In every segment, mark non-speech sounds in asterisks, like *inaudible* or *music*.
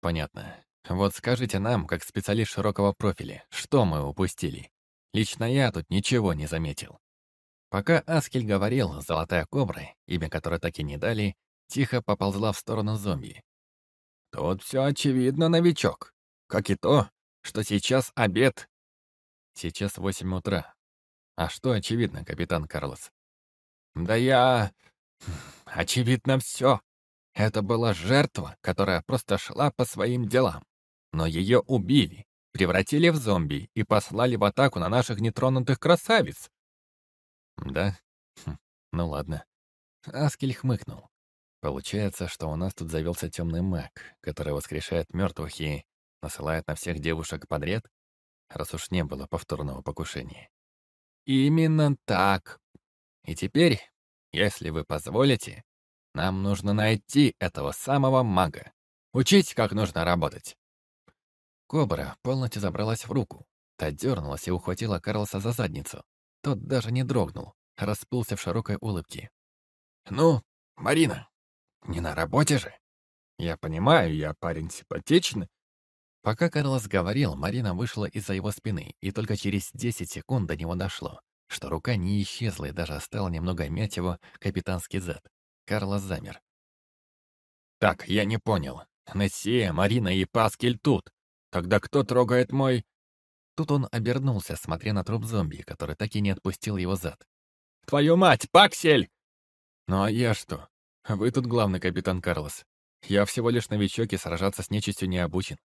Понятно. Вот скажите нам, как специалист широкого профиля, что мы упустили? Лично я тут ничего не заметил. Пока Аскель говорил, золотая кобра, имя которой так и не дали, тихо поползла в сторону зомби. «Тут все очевидно, новичок. Как и то, что сейчас обед». Сейчас восемь утра. А что очевидно, капитан Карлос? «Да я... Очевидно все. Это была жертва, которая просто шла по своим делам. Но ее убили, превратили в зомби и послали в атаку на наших нетронутых красавиц. Да? Хм, ну ладно. Аскель хмыкнул. Получается, что у нас тут завелся темный маг, который воскрешает мертвых и насылает на всех девушек подряд, раз уж не было повторного покушения. Именно так. И теперь, если вы позволите, нам нужно найти этого самого мага. Учить, как нужно работать. Кобра полностью забралась в руку. Та дернулась и ухватила Карлоса за задницу. Тот даже не дрогнул, расплылся в широкой улыбке. «Ну, Марина, не на работе же?» «Я понимаю, я парень симпатичный». Пока Карлос говорил, Марина вышла из-за его спины, и только через 10 секунд до него дошло, что рука не исчезла и даже стала немного мять его капитанский зад. Карлос замер. «Так, я не понял. Нессия, Марина и Паскель тут. Тогда кто трогает мой...» Тут он обернулся, смотря на труп зомби, который так и не отпустил его зад. «Твою мать, Паксель!» «Ну а я что? Вы тут главный капитан Карлос. Я всего лишь новичок и сражаться с нечистью не обучен».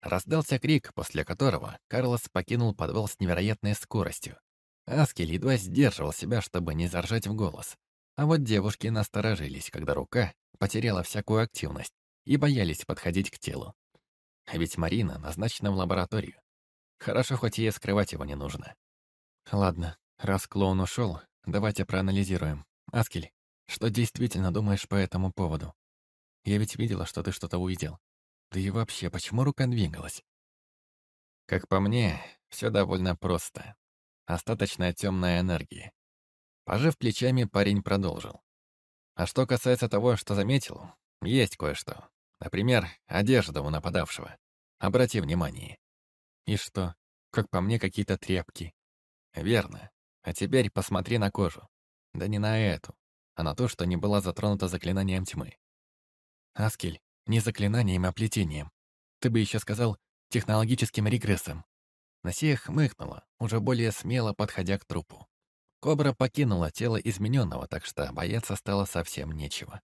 Раздался крик, после которого Карлос покинул подвал с невероятной скоростью. Аскель едва сдерживал себя, чтобы не заржать в голос. А вот девушки насторожились, когда рука потеряла всякую активность и боялись подходить к телу. А ведь Марина назначена в лабораторию. Хорошо, хоть ей скрывать его не нужно. Ладно, раз клоун ушел, давайте проанализируем. Аскель, что действительно думаешь по этому поводу? Я ведь видела, что ты что-то увидел. Да и вообще, почему рука двигалась? Как по мне, все довольно просто. Остаточная темная энергия. Пожив плечами, парень продолжил. А что касается того, что заметил, есть кое-что. Например, одежда у нападавшего. Обрати внимание. И что? Как по мне, какие-то тряпки. Верно. А теперь посмотри на кожу. Да не на эту, а на то, что не была затронута заклинанием тьмы. Аскель, не заклинанием, а плетением. Ты бы еще сказал технологическим регрессом. Насия хмыкнула, уже более смело подходя к трупу. Кобра покинула тело измененного, так что бояться стало совсем нечего.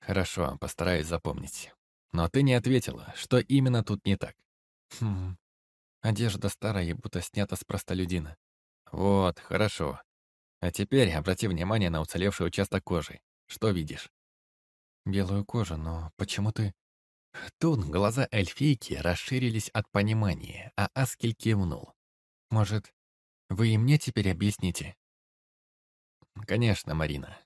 Хорошо, постараюсь запомнить. Но ты не ответила, что именно тут не так. Хм. Одежда старая будто снята с простолюдина. Вот, хорошо. А теперь обрати внимание на уцелевший участок кожи. Что видишь? Белую кожу, но почему ты... Тут глаза эльфийки расширились от понимания, а Аскель кивнул. «Может, вы и мне теперь объясните?» «Конечно, Марина.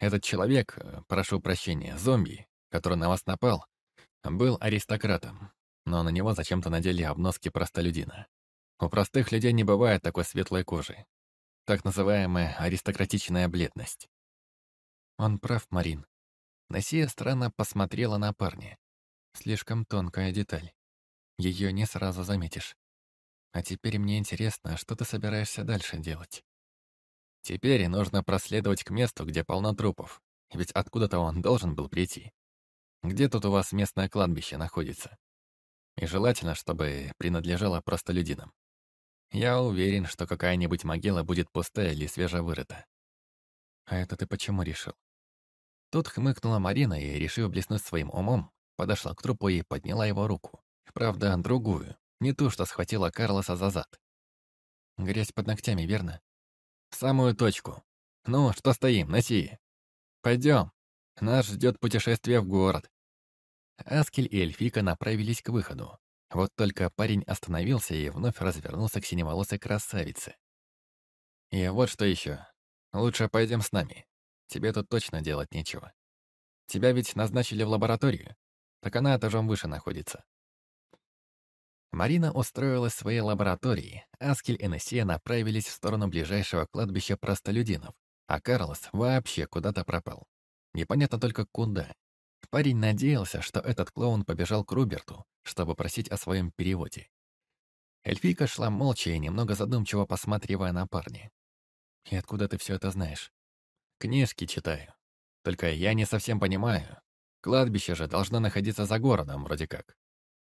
Этот человек, э, прошу прощения, зомби, который на вас напал, был аристократом, но на него зачем-то надели обноски простолюдина. У простых людей не бывает такой светлой кожи. Так называемая аристократичная бледность. Он прав, Марин. Насия странно посмотрела на парня. Слишком тонкая деталь. Ее не сразу заметишь. А теперь мне интересно, что ты собираешься дальше делать? Теперь нужно проследовать к месту, где полно трупов. Ведь откуда-то он должен был прийти. Где тут у вас местное кладбище находится? И желательно, чтобы принадлежало простолюдинам. Я уверен, что какая-нибудь могила будет пустая или свежевырыта. А это ты почему решил? Тут хмыкнула Марина и, решив блеснуть своим умом, подошла к трупу и подняла его руку. Правда, другую, не ту, что схватила Карлоса за зад. Грязь под ногтями, верно? В самую точку. Ну, что стоим, носи. Пойдем. Нас ждет путешествие в город. Аскель и Эльфика направились к выходу. Вот только парень остановился и вновь развернулся к синеволосой красавице. И вот что еще. Лучше пойдем с нами. Тебе тут точно делать нечего. Тебя ведь назначили в лабораторию. Так она этажом выше находится. Марина устроилась в своей лаборатории, Аскель и Нессия направились в сторону ближайшего кладбища простолюдинов, а Карлос вообще куда-то пропал. Непонятно только куда. Парень надеялся, что этот клоун побежал к Руберту, чтобы просить о своем переводе. Эльфийка шла молча и немного задумчиво посматривая на парня. «И откуда ты все это знаешь?» «Книжки читаю. Только я не совсем понимаю. Кладбище же должно находиться за городом, вроде как.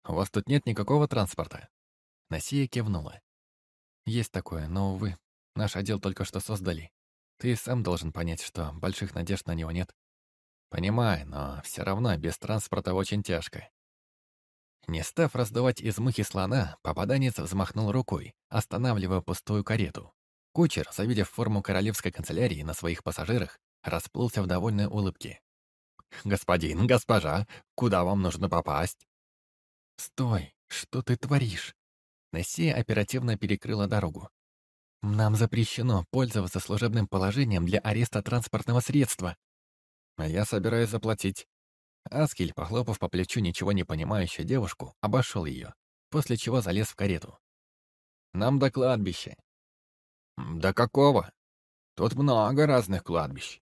У вас тут нет никакого транспорта?» Насия кивнула. «Есть такое, но, увы, наш отдел только что создали. Ты сам должен понять, что больших надежд на него нет». «Понимаю, но все равно без транспорта очень тяжко. Не став раздавать из мухи слона, попаданец взмахнул рукой, останавливая пустую карету. Кучер, завидев форму королевской канцелярии на своих пассажирах, расплылся в довольной улыбке. «Господин, госпожа, куда вам нужно попасть?» «Стой! Что ты творишь?» Нессия оперативно перекрыла дорогу. «Нам запрещено пользоваться служебным положением для ареста транспортного средства». «А я собираюсь заплатить», Аскель, похлопав по плечу ничего не понимающую девушку, обошел ее, после чего залез в карету. «Нам до кладбища». «До какого? Тут много разных кладбищ».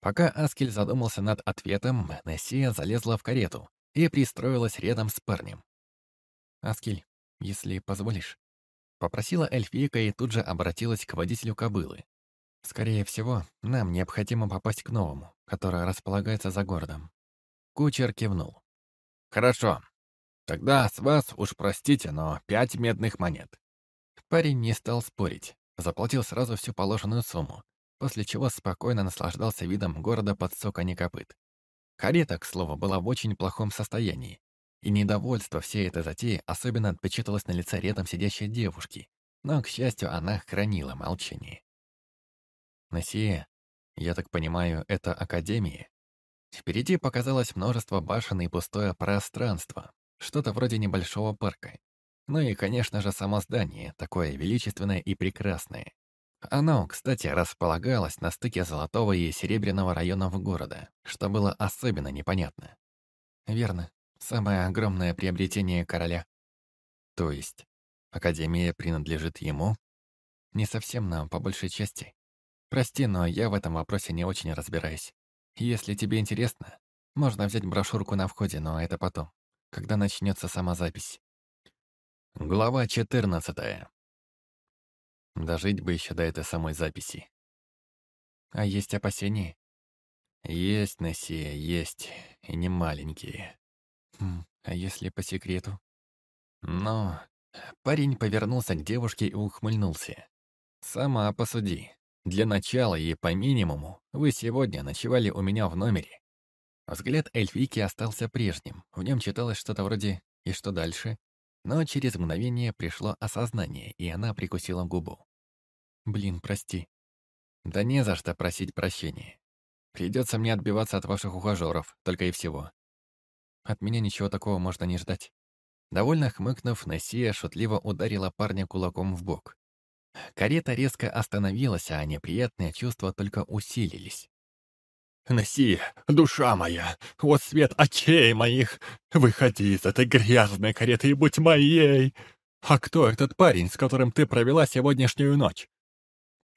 Пока Аскель задумался над ответом, Нессия залезла в карету и пристроилась рядом с парнем. «Аскель, если позволишь», — попросила эльфийка и тут же обратилась к водителю кобылы. «Скорее всего, нам необходимо попасть к новому, которое располагается за городом. Кучер кивнул. «Хорошо. Тогда с вас, уж простите, но пять медных монет». Парень не стал спорить. Заплатил сразу всю положенную сумму, после чего спокойно наслаждался видом города под сокони копыт. Карета, к слову, была в очень плохом состоянии, и недовольство всей этой затеи особенно отпечаталось на лице рядом сидящей девушки, но, к счастью, она хранила молчание. «Насия, я так понимаю, это Академия?» Впереди показалось множество башен и пустое пространство, что-то вроде небольшого парка. Ну и, конечно же, само здание, такое величественное и прекрасное. Оно, кстати, располагалось на стыке Золотого и Серебряного районов города, что было особенно непонятно. Верно, самое огромное приобретение короля. То есть, Академия принадлежит ему? Не совсем нам, по большей части. Прости, но я в этом вопросе не очень разбираюсь. Если тебе интересно, можно взять брошюрку на входе, но это потом, когда начнется сама запись. Глава 14. Дожить бы еще до этой самой записи. А есть опасения? Есть, Нессия, есть, и не маленькие. Хм, а если по секрету? Но парень повернулся к девушке и ухмыльнулся. Сама посуди. Для начала и по минимуму вы сегодня ночевали у меня в номере. Взгляд эльфийки остался прежним. В нем читалось что-то вроде «И что дальше?». Но через мгновение пришло осознание, и она прикусила губу. «Блин, прости». «Да не за что просить прощения. Придется мне отбиваться от ваших ухажеров, только и всего. От меня ничего такого можно не ждать». Довольно хмыкнув, Нессия шутливо ударила парня кулаком в бок. Карета резко остановилась, а неприятные чувства только усилились. «Неси, душа моя, вот свет очей моих! Выходи из этой грязной кареты и будь моей! А кто этот парень, с которым ты провела сегодняшнюю ночь?»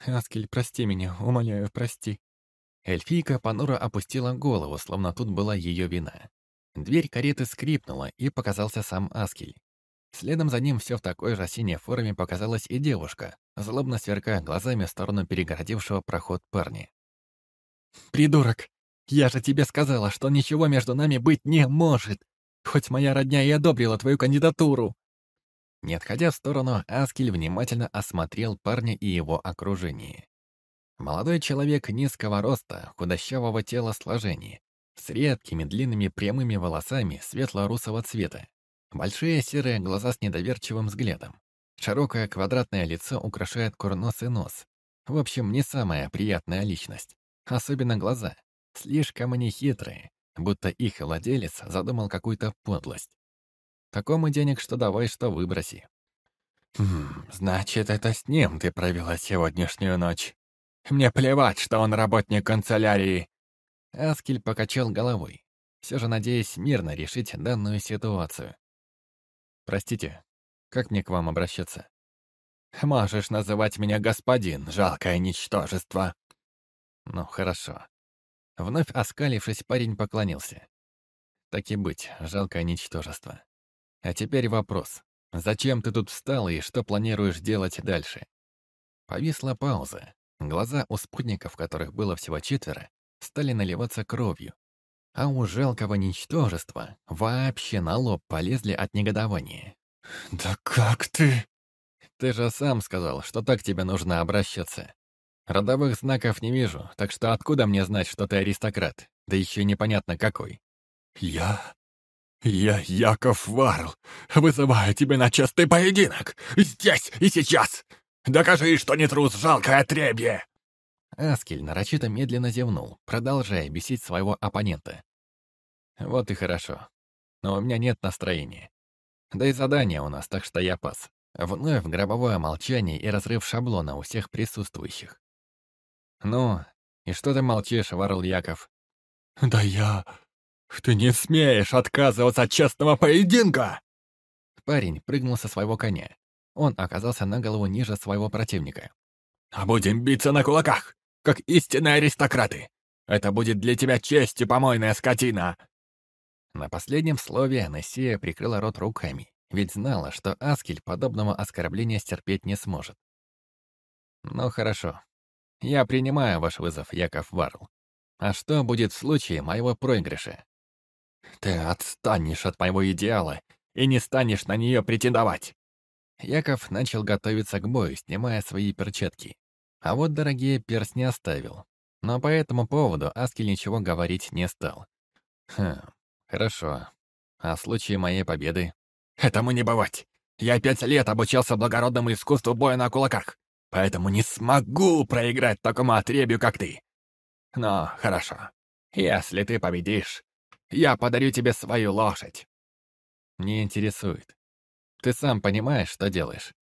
«Аскель, прости меня, умоляю, прости». Эльфийка понуро опустила голову, словно тут была ее вина. Дверь кареты скрипнула, и показался сам Аскель. Следом за ним все в такой же синей форме показалась и девушка, злобно сверкая глазами в сторону перегородившего проход парня. «Придурок! Я же тебе сказала, что ничего между нами быть не может! Хоть моя родня и одобрила твою кандидатуру!» Не отходя в сторону, Аскель внимательно осмотрел парня и его окружение. Молодой человек низкого роста, худощавого тела сложения, с редкими длинными прямыми волосами светло-русого цвета, большие серые глаза с недоверчивым взглядом, Широкое квадратное лицо украшает курносый нос. В общем, не самая приятная личность. Особенно глаза. Слишком они хитрые, будто их владелец задумал какую-то подлость. Такому денег что давай, что выброси. «Хм, значит, это с ним ты провела сегодняшнюю ночь. Мне плевать, что он работник канцелярии». Аскель покачал головой, все же надеясь мирно решить данную ситуацию. «Простите, как мне к вам обращаться? Можешь называть меня господин, жалкое ничтожество. Ну, хорошо. Вновь оскалившись, парень поклонился. Так и быть, жалкое ничтожество. А теперь вопрос. Зачем ты тут встал и что планируешь делать дальше? Повисла пауза. Глаза у спутников, которых было всего четверо, стали наливаться кровью. А у жалкого ничтожества вообще на лоб полезли от негодования. «Да как ты?» «Ты же сам сказал, что так тебе нужно обращаться. Родовых знаков не вижу, так что откуда мне знать, что ты аристократ? Да еще непонятно какой». «Я... я Яков Варл. Вызываю тебя на честный поединок. Здесь и сейчас. Докажи, что не трус, жалкое отребье!» Аскель нарочито медленно зевнул, продолжая бесить своего оппонента. «Вот и хорошо. Но у меня нет настроения. Да и задание у нас, так что я пас. Вновь гробовое молчание и разрыв шаблона у всех присутствующих. «Ну, и что ты молчишь, Варл Яков?» «Да я... Ты не смеешь отказываться от честного поединка!» Парень прыгнул со своего коня. Он оказался на голову ниже своего противника. «А будем биться на кулаках, как истинные аристократы! Это будет для тебя честью, помойная скотина!» На последнем слове Анессия прикрыла рот руками, ведь знала, что Аскель подобного оскорбления стерпеть не сможет. «Ну хорошо. Я принимаю ваш вызов, Яков Варл. А что будет в случае моего проигрыша?» «Ты отстанешь от моего идеала и не станешь на нее претендовать!» Яков начал готовиться к бою, снимая свои перчатки. А вот дорогие перс не оставил. Но по этому поводу Аскель ничего говорить не стал. Хм, хорошо. А в случае моей победы? Этому не бывать. Я пять лет обучался благородному искусству боя на кулаках, поэтому не смогу проиграть такому отребью, как ты. Но хорошо. Если ты победишь, я подарю тебе свою лошадь. Не интересует. Ты сам понимаешь, что делаешь.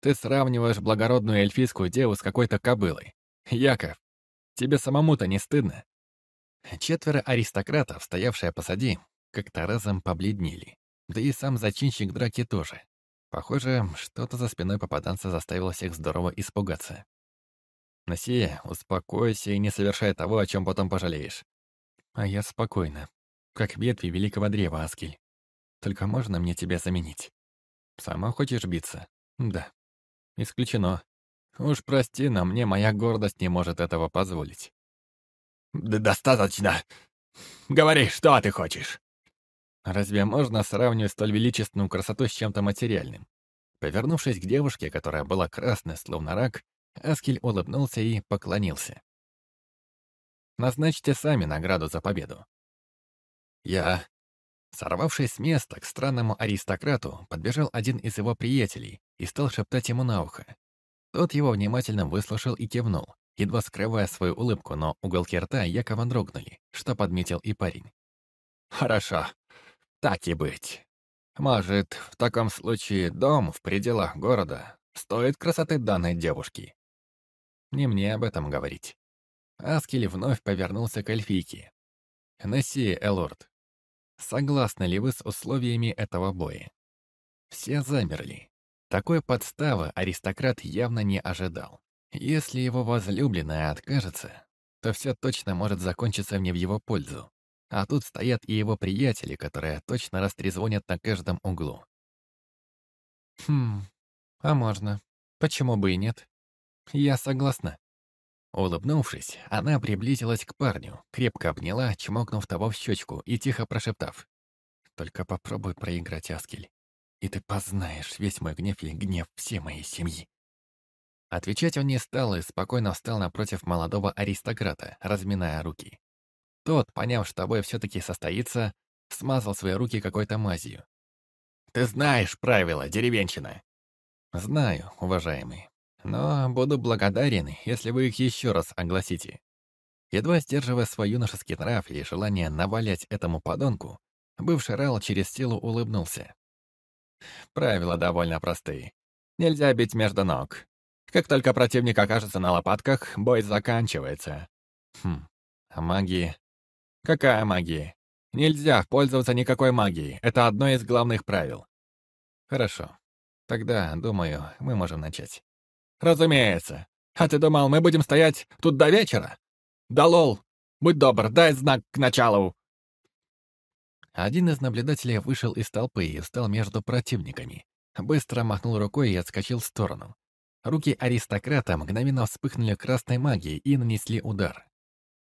Ты сравниваешь благородную эльфийскую деву с какой-то кобылой. Яков, тебе самому-то не стыдно? Четверо аристократов, стоявшие позади, как-то разом побледнели. Да и сам зачинщик драки тоже. Похоже, что-то за спиной попаданца заставило всех здорово испугаться. Насия, успокойся и не совершай того, о чем потом пожалеешь. А я спокойно. Как ветви великого древа, Аскель. Только можно мне тебя заменить? Сама хочешь биться? Да. Исключено. Уж прости, но мне моя гордость не может этого позволить. Да «Достаточно! Говори, что ты хочешь?» Разве можно сравнивать столь величественную красоту с чем-то материальным? Повернувшись к девушке, которая была красной, словно рак, Аскель улыбнулся и поклонился. «Назначьте сами награду за победу». «Я...» Сорвавшись с места к странному аристократу, подбежал один из его приятелей и стал шептать ему на ухо. Тот его внимательно выслушал и кивнул, едва скрывая свою улыбку, но уголки рта Якова дрогнули, что подметил и парень. «Хорошо, так и быть. Может, в таком случае дом в пределах города стоит красоты данной девушки. Не мне об этом говорить. Аскель вновь повернулся к эльфийке. «Несси, Элорд, согласны ли вы с условиями этого боя?» Все замерли. Такой подставы аристократ явно не ожидал. Если его возлюбленная откажется, то все точно может закончиться не в его пользу. А тут стоят и его приятели, которые точно растрезвонят на каждом углу. «Хм, а можно. Почему бы и нет? Я согласна». Улыбнувшись, она приблизилась к парню, крепко обняла, чмокнув того в щечку и тихо прошептав. «Только попробуй проиграть, Аскель, и ты познаешь весь мой гнев и гнев всей моей семьи». Отвечать он не стал и спокойно встал напротив молодого аристократа, разминая руки. Тот, поняв, что бой все-таки состоится, смазал свои руки какой-то мазью. «Ты знаешь правила, деревенщина!» «Знаю, уважаемый. Но буду благодарен, если вы их еще раз огласите». Едва сдерживая свой юношеский нрав и желание навалять этому подонку, бывший Рал через силу улыбнулся. Правила довольно простые. Нельзя бить между ног. Как только противник окажется на лопатках, бой заканчивается. Хм, а магии Какая магия? Нельзя пользоваться никакой магией. Это одно из главных правил. Хорошо. Тогда, думаю, мы можем начать. Разумеется. А ты думал, мы будем стоять тут до вечера? Да лол. Будь добр, дай знак к началу. Один из наблюдателей вышел из толпы и встал между противниками. Быстро махнул рукой и отскочил в сторону. Руки аристократа мгновенно вспыхнули красной магией и нанесли удар.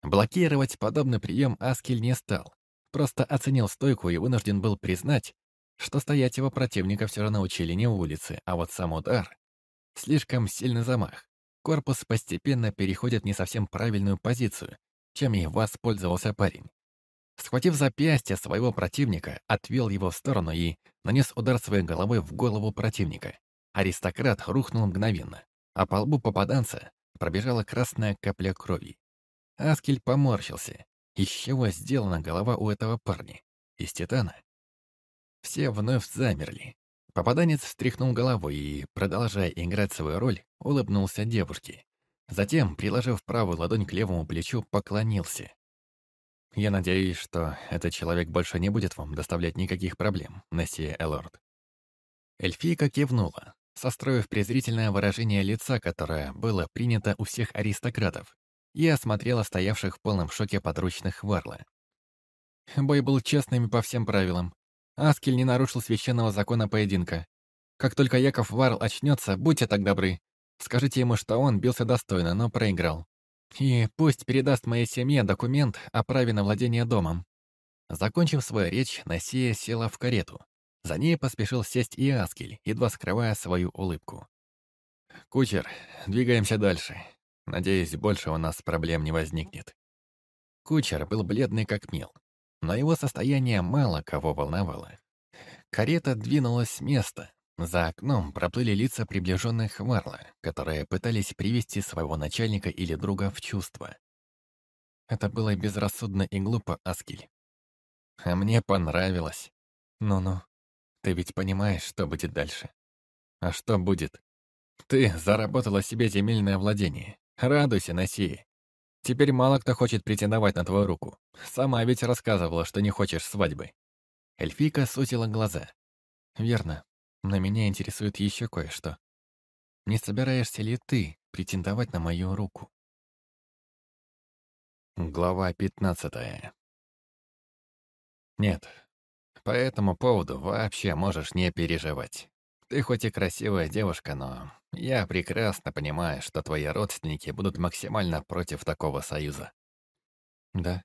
Блокировать подобный прием Аскель не стал. Просто оценил стойку и вынужден был признать, что стоять его противника все же научили не улицы, а вот сам удар. Слишком сильный замах. Корпус постепенно переходит в не совсем правильную позицию, чем и воспользовался парень. Схватив запястье своего противника, отвел его в сторону и нанес удар своей головой в голову противника. Аристократ рухнул мгновенно, а по лбу попаданца пробежала красная капля крови. Аскель поморщился. Из чего сделана голова у этого парня? Из титана? Все вновь замерли. Попаданец встряхнул головой и, продолжая играть свою роль, улыбнулся девушке. Затем, приложив правую ладонь к левому плечу, поклонился. «Я надеюсь, что этот человек больше не будет вам доставлять никаких проблем, Нессия Элорд». Эльфийка кивнула, состроив презрительное выражение лица, которое было принято у всех аристократов, и осмотрела стоявших в полном шоке подручных Варла. Бой был честным по всем правилам. Аскель не нарушил священного закона поединка. Как только Яков Варл очнется, будьте так добры. Скажите ему, что он бился достойно, но проиграл. И пусть передаст моей семье документ о праве на владение домом. Закончив свою речь, Насия села в карету. За ней поспешил сесть и Аскель, едва скрывая свою улыбку. «Кучер, двигаемся дальше. Надеюсь, больше у нас проблем не возникнет». Кучер был бледный как мел, но его состояние мало кого волновало. Карета двинулась с места. За окном проплыли лица приближенных Варла, которые пытались привести своего начальника или друга в чувство. Это было безрассудно и глупо, Аскель. А мне понравилось. Ну-ну, ты ведь понимаешь, что будет дальше. А что будет? Ты заработала себе земельное владение. Радуйся, Насии. Теперь мало кто хочет претендовать на твою руку. Сама ведь рассказывала, что не хочешь свадьбы. Эльфийка сутила глаза. Верно, но меня интересует еще кое-что. Не собираешься ли ты претендовать на мою руку? Глава пятнадцатая. Нет, по этому поводу вообще можешь не переживать. Ты хоть и красивая девушка, но я прекрасно понимаю, что твои родственники будут максимально против такого союза. Да.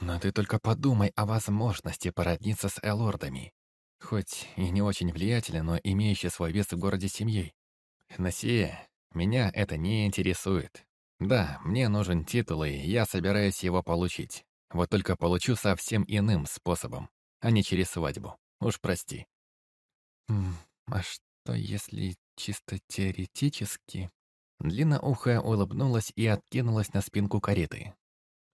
Но ты только подумай о возможности породниться с элордами. Хоть и не очень влиятельный, но имеющий свой вес в городе семьей. Насия, меня это не интересует. Да, мне нужен титул, и я собираюсь его получить. Вот только получу совсем иным способом а не через свадьбу. Уж прости. а что, если чисто теоретически? Длинноухая улыбнулась и откинулась на спинку кареты.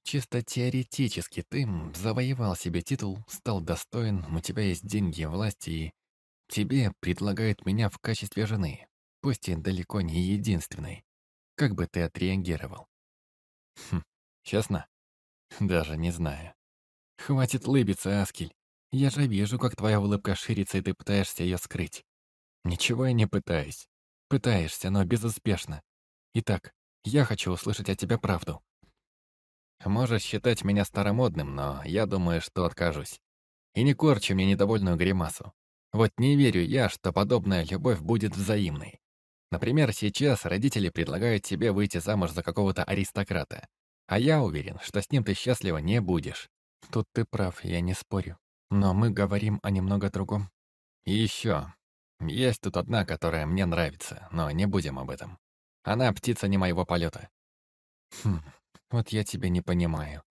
Чисто теоретически ты завоевал себе титул, стал достоин, у тебя есть деньги, власть, и тебе предлагают меня в качестве жены, пусть и далеко не единственной. Как бы ты отреагировал? Хм, честно? Даже не знаю. Хватит лыбиться, Аскель. Я же вижу, как твоя улыбка ширится, и ты пытаешься ее скрыть. Ничего я не пытаюсь. Пытаешься, но безуспешно. Итак, я хочу услышать от тебя правду. Можешь считать меня старомодным, но я думаю, что откажусь. И не корчи мне недовольную гримасу. Вот не верю я, что подобная любовь будет взаимной. Например, сейчас родители предлагают тебе выйти замуж за какого-то аристократа. А я уверен, что с ним ты счастлива не будешь. Тут ты прав, я не спорю. Но мы говорим о немного другом. И еще. Есть тут одна, которая мне нравится, но не будем об этом. Она птица не моего полета. Хм, вот я тебя не понимаю.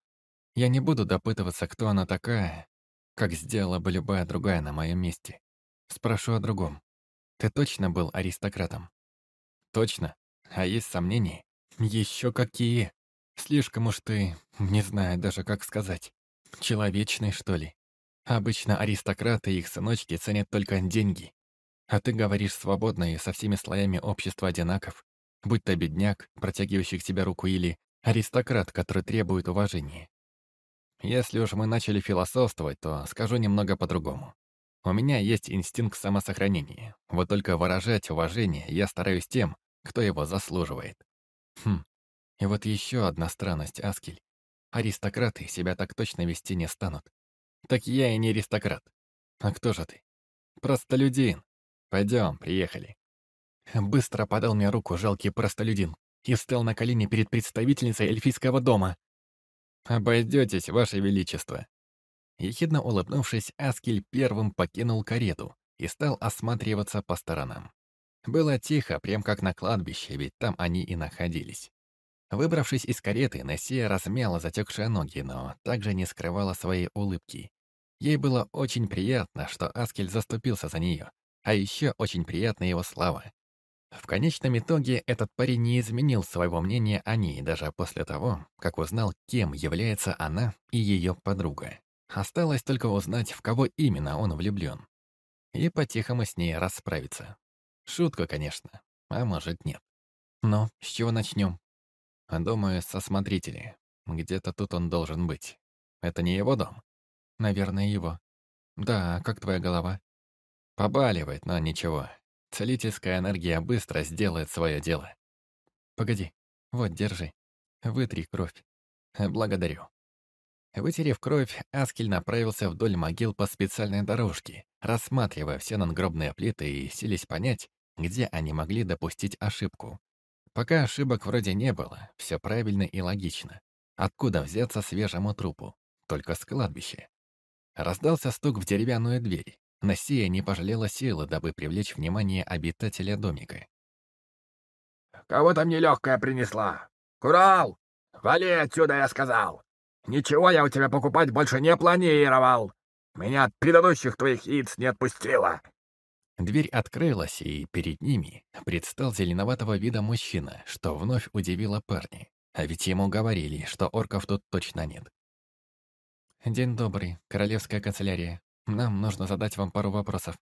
Я не буду допытываться, кто она такая, как сделала бы любая другая на моем месте. Спрошу о другом. Ты точно был аристократом? Точно. А есть сомнения? Еще какие? Слишком уж ты, не знаю даже как сказать, человечный, что ли? Обычно аристократы и их сыночки ценят только деньги. А ты говоришь свободно и со всеми слоями общества одинаков, будь то бедняк, протягивающий к тебе руку, или аристократ, который требует уважения. Если уж мы начали философствовать, то скажу немного по-другому. У меня есть инстинкт самосохранения, вот только выражать уважение я стараюсь тем, кто его заслуживает. Хм, и вот еще одна странность, Аскель. Аристократы себя так точно вести не станут. Так я и не аристократ. А кто же ты? Простолюдин. Пойдем, приехали. Быстро подал мне руку жалкий простолюдин и встал на колени перед представительницей эльфийского дома. «Обойдетесь, ваше величество». Ехидно улыбнувшись, Аскель первым покинул карету и стал осматриваться по сторонам. Было тихо, прям как на кладбище, ведь там они и находились. Выбравшись из кареты, Нессия размяла затекшие ноги, но также не скрывала своей улыбки. Ей было очень приятно, что Аскель заступился за нее, а еще очень приятна его слава. В конечном итоге этот парень не изменил своего мнения о ней даже после того, как узнал, кем является она и ее подруга. Осталось только узнать, в кого именно он влюблен. И по-тихому с ней расправиться. Шутка, конечно, а может нет. Но с чего начнем? Думаю, со смотрителей. Где-то тут он должен быть. Это не его дом? Наверное, его. Да, как твоя голова? Побаливает, но ничего. Целительская энергия быстро сделает свое дело. Погоди. Вот, держи. Вытри кровь. Благодарю. Вытерев кровь, Аскель направился вдоль могил по специальной дорожке, рассматривая все надгробные плиты и сились понять, где они могли допустить ошибку. Пока ошибок вроде не было, все правильно и логично. Откуда взяться свежему трупу? Только с кладбища. Раздался стук в деревянную дверь. Насия не пожалела силы, дабы привлечь внимание обитателя домика. «Кого там нелегкая принесла? Курал! Вали отсюда, я сказал! Ничего я у тебя покупать больше не планировал! Меня от предыдущих твоих яиц не отпустило!» Дверь открылась, и перед ними предстал зеленоватого вида мужчина, что вновь удивило парня. А ведь ему говорили, что орков тут точно нет. «День добрый, королевская канцелярия. Нам нужно задать вам пару вопросов».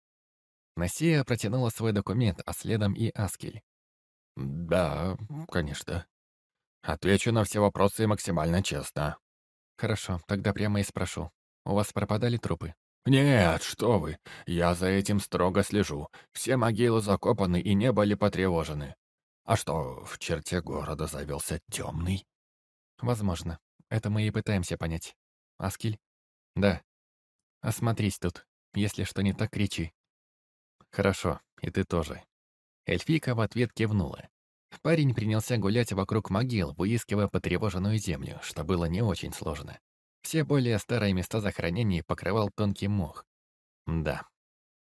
Насия протянула свой документ, а следом и Аскель. «Да, конечно. Отвечу на все вопросы максимально честно». «Хорошо, тогда прямо и спрошу. У вас пропадали трупы?» «Нет, что вы, я за этим строго слежу. Все могилы закопаны и не были потревожены. А что, в черте города завелся темный?» «Возможно. Это мы и пытаемся понять. Аскель?» «Да. Осмотрись тут. Если что не так, кричи». «Хорошо, и ты тоже». Эльфийка в ответ кивнула. Парень принялся гулять вокруг могил, выискивая потревоженную землю, что было не очень сложно. Все более старые места захоронений покрывал тонкий мох. Да,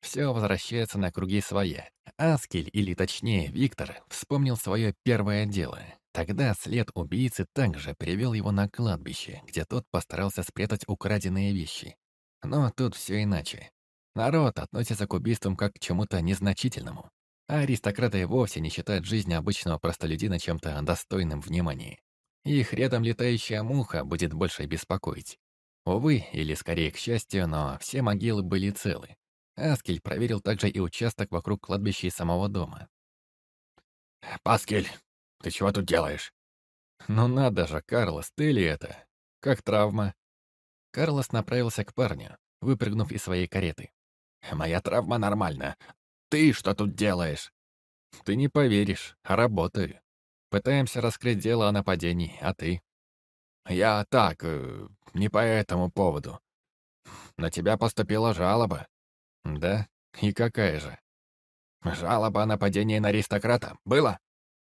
все возвращается на круги своя. Аскель, или точнее Виктор, вспомнил свое первое дело. Тогда след убийцы также привел его на кладбище, где тот постарался спрятать украденные вещи. Но тут все иначе. Народ относится к убийствам как к чему-то незначительному, а аристократы вовсе не считают жизнь обычного простолюдина чем-то достойным внимания. Их рядом летающая муха будет больше беспокоить. Увы, или скорее к счастью, но все могилы были целы. Аскель проверил также и участок вокруг кладбища и самого дома. «Паскель, ты чего тут делаешь?» «Ну надо же, Карлос, ты ли это? Как травма?» Карлос направился к парню, выпрыгнув из своей кареты. «Моя травма нормальна. Ты что тут делаешь?» «Ты не поверишь, а работаю. Пытаемся раскрыть дело о нападении, а ты? Я так, э, не по этому поводу. На тебя поступила жалоба. Да? И какая же? Жалоба о нападении на аристократа. Было?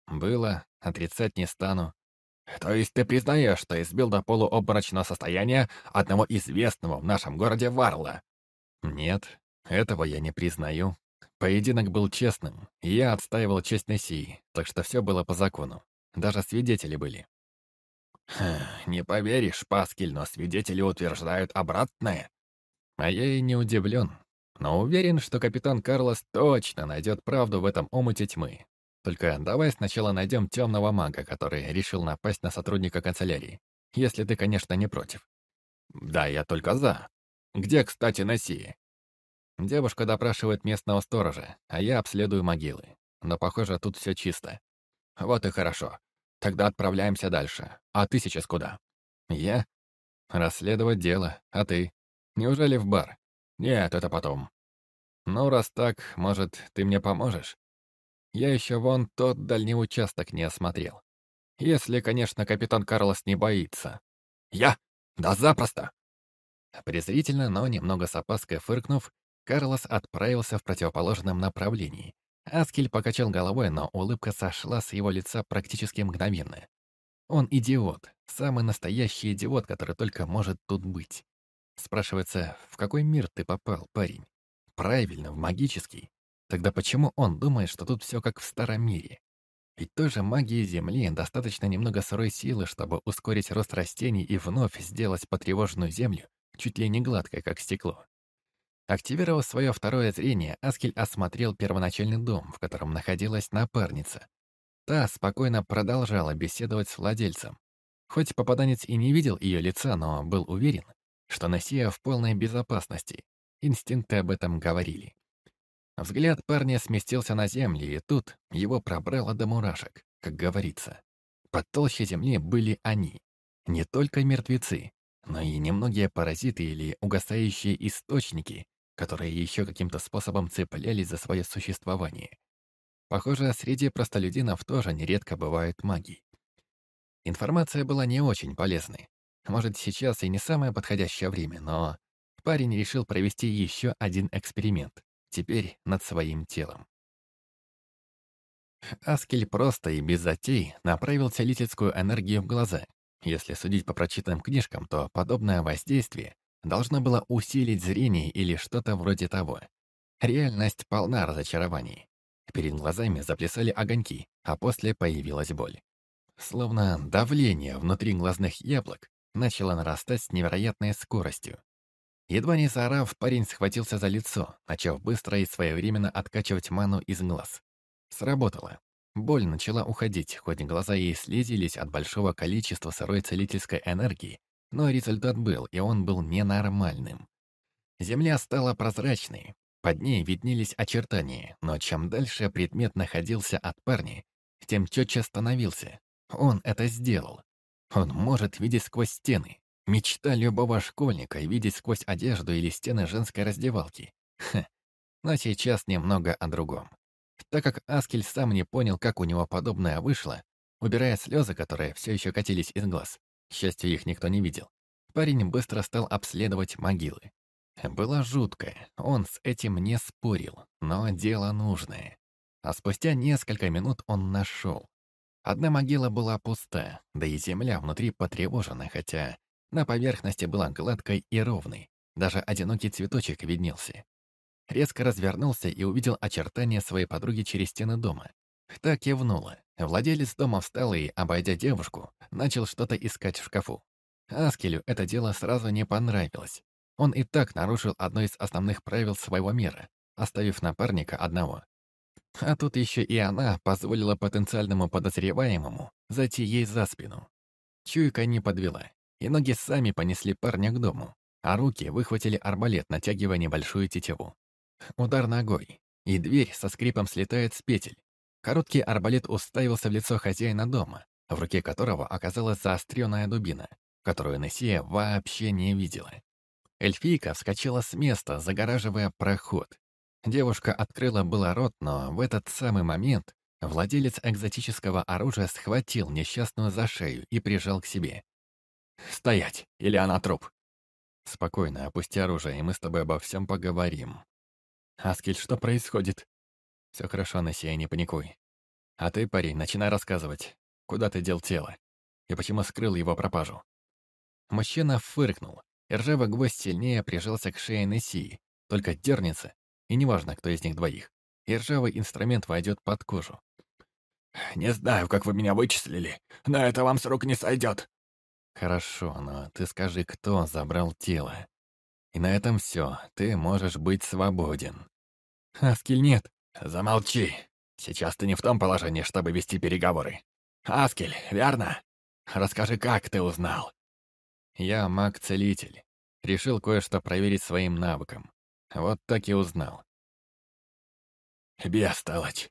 Было. Отрицать не стану. То есть ты признаешь, что избил до полуобморочного состояния одного известного в нашем городе Варла? Нет, этого я не признаю. Поединок был честным, и я отстаивал честь Нессии, так что все было по закону. Даже свидетели были. «Не поверишь, Паскель, но свидетели утверждают обратное». А я и не удивлен, но уверен, что капитан Карлос точно найдет правду в этом омуте тьмы. Только давай сначала найдем темного мага, который решил напасть на сотрудника канцелярии. Если ты, конечно, не против. Да, я только за. Где, кстати, Нессия? Девушка допрашивает местного сторожа, а я обследую могилы. Но, похоже, тут все чисто. Вот и хорошо. Тогда отправляемся дальше. А ты сейчас куда? Я? Расследовать дело. А ты? Неужели в бар? Нет, это потом. Ну, раз так, может, ты мне поможешь? Я еще вон тот дальний участок не осмотрел. Если, конечно, капитан Карлос не боится. Я? Да запросто. Презрительно, но немного с опаской фыркнув, Карлос отправился в противоположном направлении. Аскель покачал головой, но улыбка сошла с его лица практически мгновенно. Он идиот, самый настоящий идиот, который только может тут быть. Спрашивается, в какой мир ты попал, парень? Правильно, в магический. Тогда почему он думает, что тут все как в старом мире? Ведь тоже магии Земли достаточно немного сырой силы, чтобы ускорить рост растений и вновь сделать потревоженную Землю чуть ли не гладкой, как стекло. Активировав свое второе зрение, Аскель осмотрел первоначальный дом, в котором находилась напарница. Та спокойно продолжала беседовать с владельцем. Хоть попаданец и не видел ее лица, но был уверен, что Насия в полной безопасности. Инстинкты об этом говорили. Взгляд парня сместился на землю, и тут его пробрало до мурашек, как говорится. Под толще земли были они. Не только мертвецы, но и немногие паразиты или угасающие источники, которые еще каким-то способом цеплялись за свое существование. Похоже, среди простолюдинов тоже нередко бывают маги. Информация была не очень полезной. Может, сейчас и не самое подходящее время, но парень решил провести еще один эксперимент теперь над своим телом. Аскель просто и без затей направил целительскую энергию в глаза. Если судить по прочитанным книжкам, то подобное воздействие должно было усилить зрение или что-то вроде того. Реальность полна разочарований. Перед глазами заплясали огоньки, а после появилась боль. Словно давление внутри глазных яблок начало нарастать с невероятной скоростью. Едва не заорав, парень схватился за лицо, начав быстро и своевременно откачивать ману из глаз. Сработало. Боль начала уходить, хоть глаза и слезились от большого количества сырой целительской энергии, но результат был, и он был ненормальным. Земля стала прозрачной, под ней виднелись очертания, но чем дальше предмет находился от парня, тем четче становился. Он это сделал. Он может видеть сквозь стены, Мечта любого школьника — видеть сквозь одежду или стены женской раздевалки. Ха. Но сейчас немного о другом. Так как Аскель сам не понял, как у него подобное вышло, убирая слезы, которые все еще катились из глаз, к счастью, их никто не видел, парень быстро стал обследовать могилы. Было жутко, он с этим не спорил, но дело нужное. А спустя несколько минут он нашел. Одна могила была пуста, да и земля внутри потревожена, хотя на поверхности была гладкой и ровной. Даже одинокий цветочек виднелся. Резко развернулся и увидел очертания своей подруги через стены дома. Так кивнула. Владелец дома встал и, обойдя девушку, начал что-то искать в шкафу. Аскелю это дело сразу не понравилось. Он и так нарушил одно из основных правил своего мира, оставив напарника одного. А тут еще и она позволила потенциальному подозреваемому зайти ей за спину. Чуйка не подвела и ноги сами понесли парня к дому, а руки выхватили арбалет, натягивая небольшую тетиву. *laughs* Удар ногой, и дверь со скрипом слетает с петель. Короткий арбалет уставился в лицо хозяина дома, в руке которого оказалась заостренная дубина, которую Нессия вообще не видела. Эльфийка вскочила с места, загораживая проход. Девушка открыла было рот, но в этот самый момент владелец экзотического оружия схватил несчастную за шею и прижал к себе. Стоять, или она труп. Спокойно, опусти оружие, и мы с тобой обо всем поговорим. Аскель, что происходит? Все хорошо, Нессия, не паникуй. А ты, парень, начинай рассказывать. Куда ты дел тело? И почему скрыл его пропажу? Мужчина фыркнул, и ржавый гвоздь сильнее прижался к шее Нессии, только дернется, и неважно, кто из них двоих, и ржавый инструмент войдет под кожу. «Не знаю, как вы меня вычислили, но это вам с рук не сойдет. Хорошо, но ты скажи, кто забрал тело. И на этом все, ты можешь быть свободен. Аскель нет. Замолчи. Сейчас ты не в том положении, чтобы вести переговоры. Аскель, верно? Расскажи, как ты узнал? Я маг-целитель. Решил кое-что проверить своим навыком. Вот так и узнал. Бестолочь.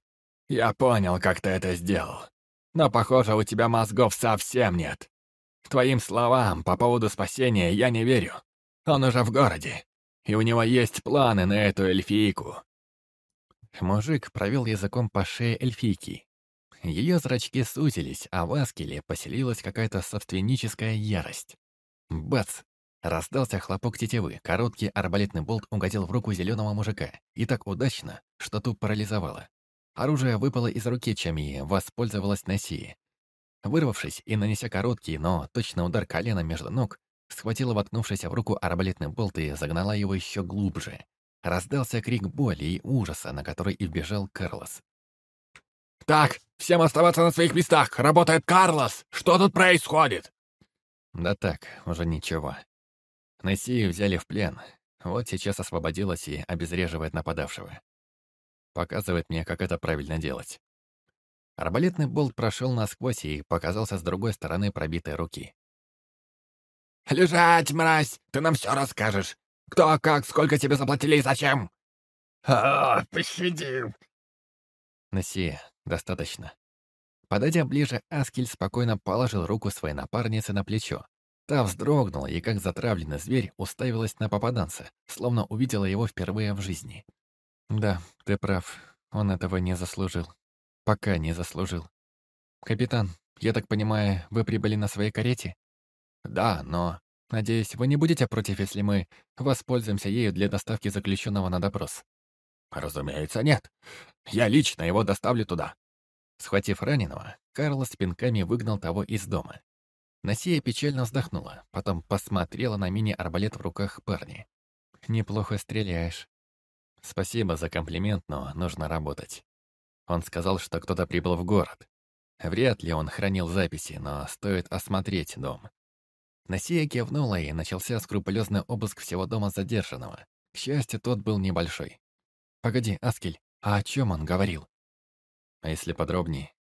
Я понял, как ты это сделал. Но, похоже, у тебя мозгов совсем нет. Твоим словам по поводу спасения я не верю. Он уже в городе, и у него есть планы на эту эльфийку». Мужик провел языком по шее эльфийки. Ее зрачки сузились, а в Аскеле поселилась какая-то собственническая ярость. Бац! Раздался хлопок тетивы, короткий арбалетный болт угодил в руку зеленого мужика, и так удачно, что ту парализовало. Оружие выпало из руки Чами, воспользовалась Нессии. Вырвавшись и нанеся короткий, но точно удар колена между ног, схватила воткнувшийся в руку арбалетный болт и загнала его еще глубже. Раздался крик боли и ужаса, на который и вбежал Карлос. «Так, всем оставаться на своих местах! Работает Карлос! Что тут происходит?» Да так, уже ничего. Нессию взяли в плен. Вот сейчас освободилась и обезвреживает нападавшего. Показывает мне, как это правильно делать. Арбалетный болт прошел насквозь и показался с другой стороны пробитой руки. «Лежать, мразь! Ты нам все расскажешь! Кто, как, сколько тебе заплатили и зачем?» «А, пощади!» «Насия, достаточно». Подойдя ближе, Аскель спокойно положил руку своей напарнице на плечо. Та вздрогнула и, как затравленный зверь, уставилась на попаданца, словно увидела его впервые в жизни. «Да, ты прав. Он этого не заслужил. Пока не заслужил. Капитан, я так понимаю, вы прибыли на своей карете?» «Да, но...» «Надеюсь, вы не будете против, если мы воспользуемся ею для доставки заключенного на допрос?» «Разумеется, нет. Я лично его доставлю туда». Схватив раненого, Карлос пинками выгнал того из дома. Насия печально вздохнула, потом посмотрела на мини-арбалет в руках парня. «Неплохо стреляешь. Спасибо за комплимент, но нужно работать. Он сказал, что кто-то прибыл в город. Вряд ли он хранил записи, но стоит осмотреть дом. Насия кивнула, и начался скрупулезный обыск всего дома задержанного. К счастью, тот был небольшой. «Погоди, Аскель, а о чем он говорил?» «А если подробнее?»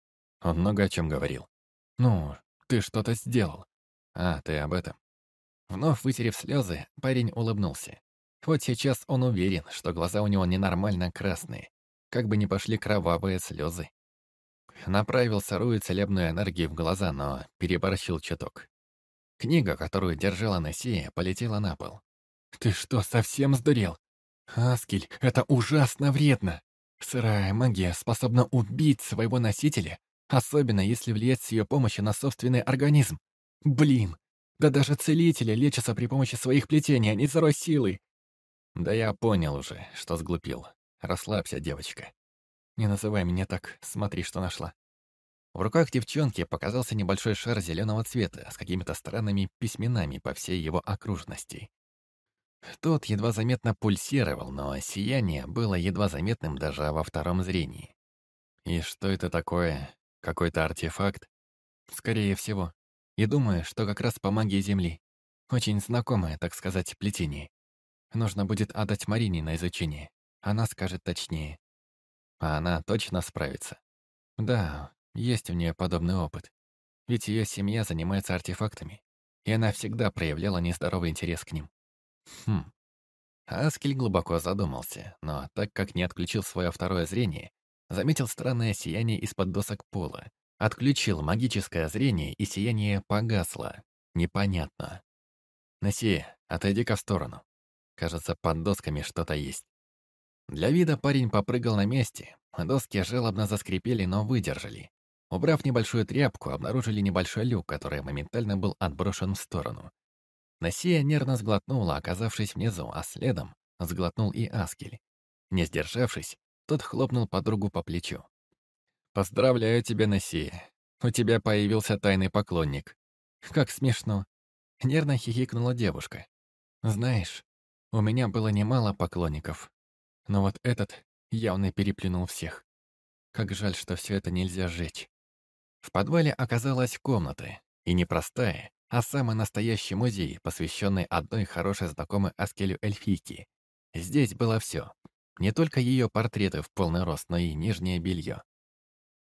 «Он много о чем говорил». «Ну, ты что-то сделал». «А, ты об этом». Вновь вытерев слезы, парень улыбнулся. Вот сейчас он уверен, что глаза у него ненормально красные, как бы ни пошли кровавые слезы. Направил сырую целебную энергию в глаза, но переборщил чуток. Книга, которую держала Нессия, полетела на пол. «Ты что, совсем сдурел? Аскель, это ужасно вредно! Сырая магия способна убить своего носителя, особенно если влиять с ее помощью на собственный организм. Блин, да даже целители лечатся при помощи своих плетений, а не сырой силой. Да я понял уже, что сглупил. Расслабься, девочка. Не называй меня так, смотри, что нашла. В руках девчонки показался небольшой шар зеленого цвета с какими-то странными письменами по всей его окружности. Тот едва заметно пульсировал, но сияние было едва заметным даже во втором зрении. И что это такое? Какой-то артефакт? Скорее всего. И думаю, что как раз по магии Земли. Очень знакомое, так сказать, плетение. Нужно будет отдать Марине на изучение. Она скажет точнее. А она точно справится. Да, есть у нее подобный опыт. Ведь ее семья занимается артефактами, и она всегда проявляла нездоровый интерес к ним. Хм. Аскель глубоко задумался, но так как не отключил свое второе зрение, заметил странное сияние из-под досок пола, отключил магическое зрение, и сияние погасло. Непонятно. «Неси, отойди-ка в сторону. Кажется, под досками что-то есть». Для вида парень попрыгал на месте. Доски жалобно заскрипели, но выдержали. Убрав небольшую тряпку, обнаружили небольшой люк, который моментально был отброшен в сторону. Насия нервно сглотнула, оказавшись внизу, а следом сглотнул и Аскель. Не сдержавшись, тот хлопнул подругу по плечу. «Поздравляю тебя, Насия. У тебя появился тайный поклонник». «Как смешно!» Нервно хихикнула девушка. «Знаешь, у меня было немало поклонников, но вот этот явно переплюнул всех. Как жаль, что все это нельзя сжечь. В подвале оказалась комната, и не простая, а самый настоящий музей, посвященный одной хорошей знакомой Аскелю эльфийке. Здесь было все. Не только ее портреты в полный рост, но и нижнее белье.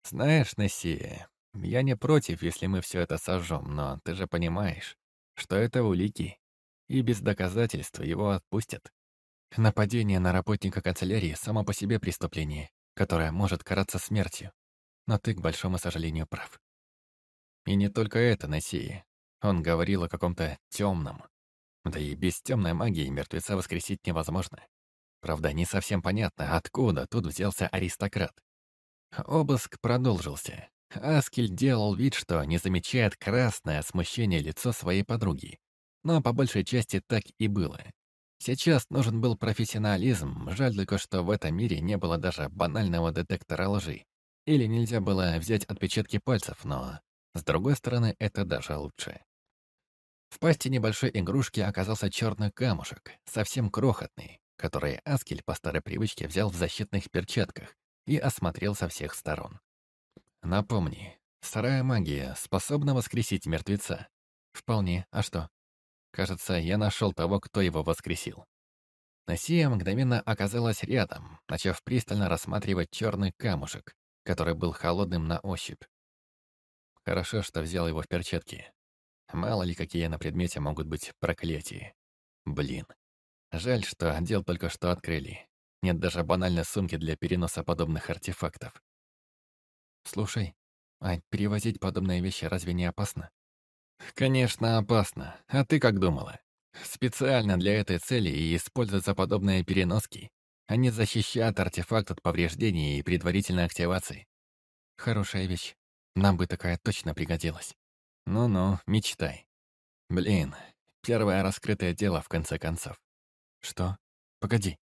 Знаешь, Несси, я не против, если мы все это сожжем, но ты же понимаешь, что это улики, и без доказательств его отпустят. Нападение на работника канцелярии само по себе преступление, которое может караться смертью. Но ты, к большому сожалению, прав. И не только это, Насии. Он говорил о каком-то темном. Да и без темной магии мертвеца воскресить невозможно. Правда, не совсем понятно, откуда тут взялся аристократ. Обыск продолжился. Аскель делал вид, что не замечает красное смущение лицо своей подруги. но по большей части так и было. Сейчас нужен был профессионализм, жаль только, что в этом мире не было даже банального детектора лжи. Или нельзя было взять отпечатки пальцев, но, с другой стороны, это даже лучше. В пасти небольшой игрушки оказался черный камушек, совсем крохотный, который Аскель по старой привычке взял в защитных перчатках и осмотрел со всех сторон. Напомни, старая магия способна воскресить мертвеца? Вполне, а что? Кажется, я нашел того, кто его воскресил. Насия мгновенно оказалась рядом, начав пристально рассматривать черный камушек, который был холодным на ощупь. Хорошо, что взял его в перчатки. Мало ли, какие на предмете могут быть проклятия. Блин. Жаль, что отдел только что открыли. Нет даже банальной сумки для переноса подобных артефактов. Слушай, а перевозить подобные вещи разве не опасно? Конечно, опасно. А ты как думала? Специально для этой цели и используются подобные переноски. Они защищают артефакт от повреждений и предварительной активации. Хорошая вещь. Нам бы такая точно пригодилась. Ну-ну, мечтай. Блин, первое раскрытое дело в конце концов. Что? Погоди.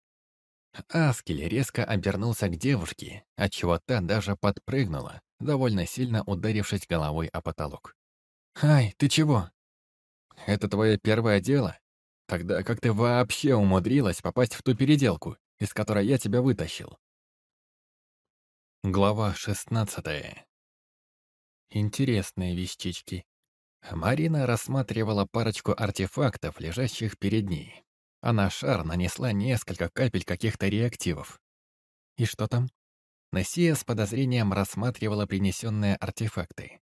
Аскель резко обернулся к девушке, отчего та даже подпрыгнула, довольно сильно ударившись головой о потолок. «Ай, ты чего?» «Это твое первое дело? Тогда как ты вообще умудрилась попасть в ту переделку, из которой я тебя вытащил?» Глава шестнадцатая. Интересные вещички. Марина рассматривала парочку артефактов, лежащих перед ней. А на шар нанесла несколько капель каких-то реактивов. И что там? Нессия с подозрением рассматривала принесенные артефакты.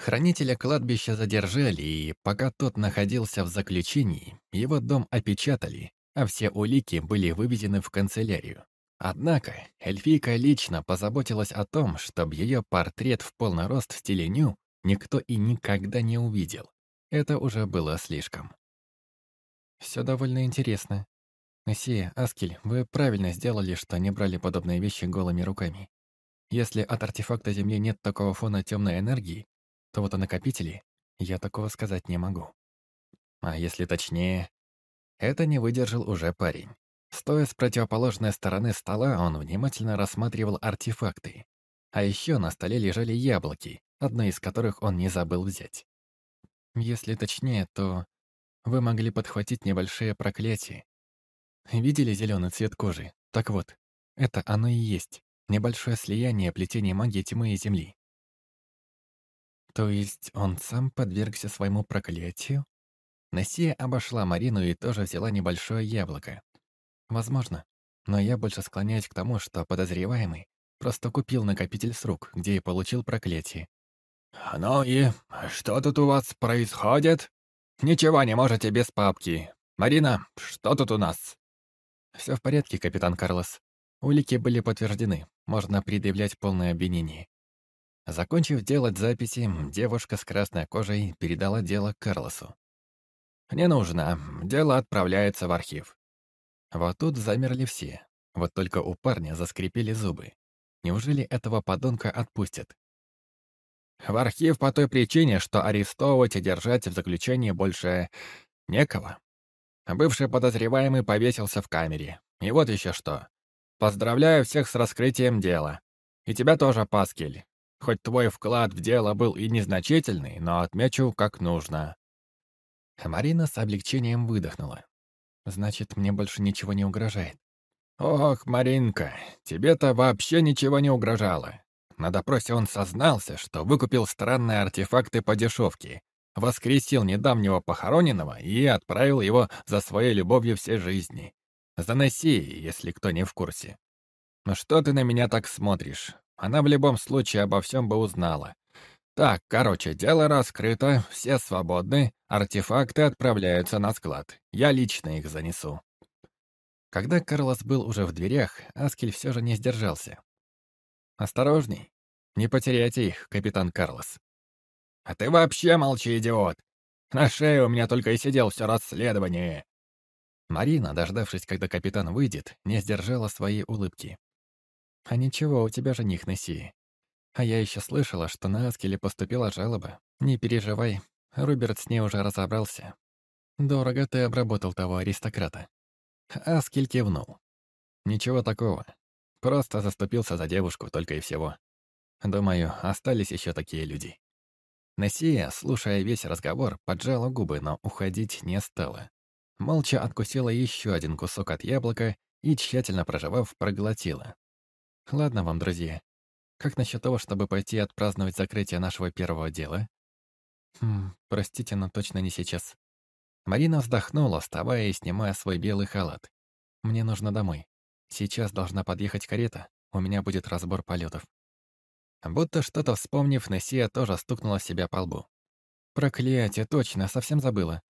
Хранителя кладбища задержали, и пока тот находился в заключении, его дом опечатали, а все улики были выведены в канцелярию. Однако эльфийка лично позаботилась о том, чтобы ее портрет в полный рост в стиле ню никто и никогда не увидел. Это уже было слишком. Все довольно интересно. Мессия, Аскель, вы правильно сделали, что не брали подобные вещи голыми руками. Если от артефакта Земли нет такого фона темной энергии, то вот о накопителе я такого сказать не могу. А если точнее, это не выдержал уже парень. Стоя с противоположной стороны стола, он внимательно рассматривал артефакты. А еще на столе лежали яблоки, одно из которых он не забыл взять. Если точнее, то вы могли подхватить небольшие проклятия. Видели зеленый цвет кожи? Так вот, это оно и есть. Небольшое слияние плетения магии тьмы и земли. То есть он сам подвергся своему проклятию? Насия обошла Марину и тоже взяла небольшое яблоко. Возможно, но я больше склоняюсь к тому, что подозреваемый просто купил накопитель с рук, где и получил проклятие. «Ну и что тут у вас происходит? Ничего не можете без папки. Марина, что тут у нас?» «Все в порядке, капитан Карлос. Улики были подтверждены. Можно предъявлять полное обвинение. Закончив делать записи, девушка с красной кожей передала дело Карлосу. «Не нужно. Дело отправляется в архив». Вот тут замерли все. Вот только у парня заскрипели зубы. Неужели этого подонка отпустят? В архив по той причине, что арестовывать и держать в заключении больше некого. Бывший подозреваемый повесился в камере. И вот еще что. Поздравляю всех с раскрытием дела. И тебя тоже, Паскель. Хоть твой вклад в дело был и незначительный, но отмечу как нужно». Марина с облегчением выдохнула. «Значит, мне больше ничего не угрожает». «Ох, Маринка, тебе-то вообще ничего не угрожало. На допросе он сознался, что выкупил странные артефакты по дешевке, воскресил недавнего похороненного и отправил его за своей любовью всей жизни. Заноси, если кто не в курсе. Ну что ты на меня так смотришь? Она в любом случае обо всем бы узнала. Так, короче, дело раскрыто, все свободны, артефакты отправляются на склад. Я лично их занесу. Когда Карлос был уже в дверях, Аскель все же не сдержался. «Осторожней, не потеряйте их, капитан Карлос». «А ты вообще молчи, идиот! На шее у меня только и сидел все расследование!» Марина, дождавшись, когда капитан выйдет, не сдержала своей улыбки. А ничего, у тебя жених Несси. А я еще слышала, что на Аскеле поступила жалоба. Не переживай, Руберт с ней уже разобрался. Дорого ты обработал того аристократа. Аскель кивнул. Ничего такого. Просто заступился за девушку только и всего. Думаю, остались еще такие люди. Нессия, слушая весь разговор, поджала губы, но уходить не стала. Молча откусила еще один кусок от яблока и, тщательно проживав, проглотила. «Ладно вам, друзья. Как насчет того, чтобы пойти отпраздновать закрытие нашего первого дела?» «Хм, простите, но точно не сейчас. Марина вздохнула, вставая и снимая свой белый халат. «Мне нужно домой. Сейчас должна подъехать карета. У меня будет разбор полетов». Будто что-то вспомнив, Нессия тоже стукнула себя по лбу. «Проклятие, точно, совсем забыла.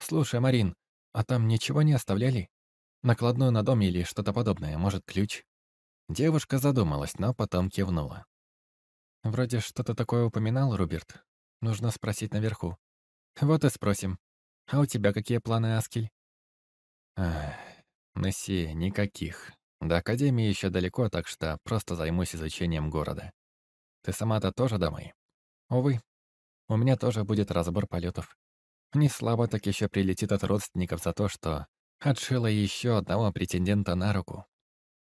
Слушай, Марин, а там ничего не оставляли? Накладную на дом или что-то подобное, может, ключ?» Девушка задумалась, но потом кивнула. «Вроде что-то такое упоминал, Руберт. Нужно спросить наверху. Вот и спросим. А у тебя какие планы, Аскель? Ах, Несси, никаких. До Академии еще далеко, так что просто займусь изучением города. Ты сама-то тоже домой? Увы, у меня тоже будет разбор полетов. Не слабо так еще прилетит от родственников за то, что отшила еще одного претендента на руку.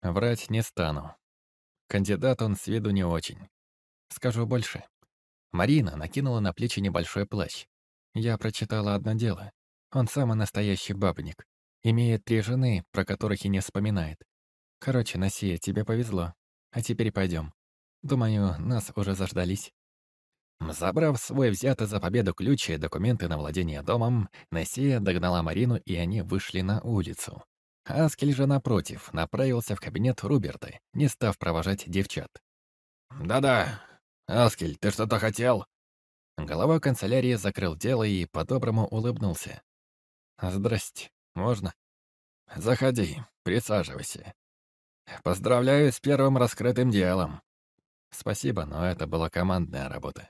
Врать не стану. Кандидат он с виду не очень. Скажу больше. Марина накинула на плечи небольшой плащ. Я прочитала одно дело. Он самый настоящий бабник. Имеет три жены, про которых и не вспоминает. Короче, Насия, тебе повезло. А теперь пойдем. Думаю, нас уже заждались. Забрав свой взятый за победу ключ и документы на владение домом, Насия догнала Марину, и они вышли на улицу. Аскель же, напротив, направился в кабинет Руберта, не став провожать девчат. «Да-да. Аскель, ты что-то хотел?» Голова канцелярии закрыл дело и по-доброму улыбнулся. «Здрасте. Можно?» «Заходи, присаживайся. Поздравляю с первым раскрытым делом». «Спасибо, но это была командная работа.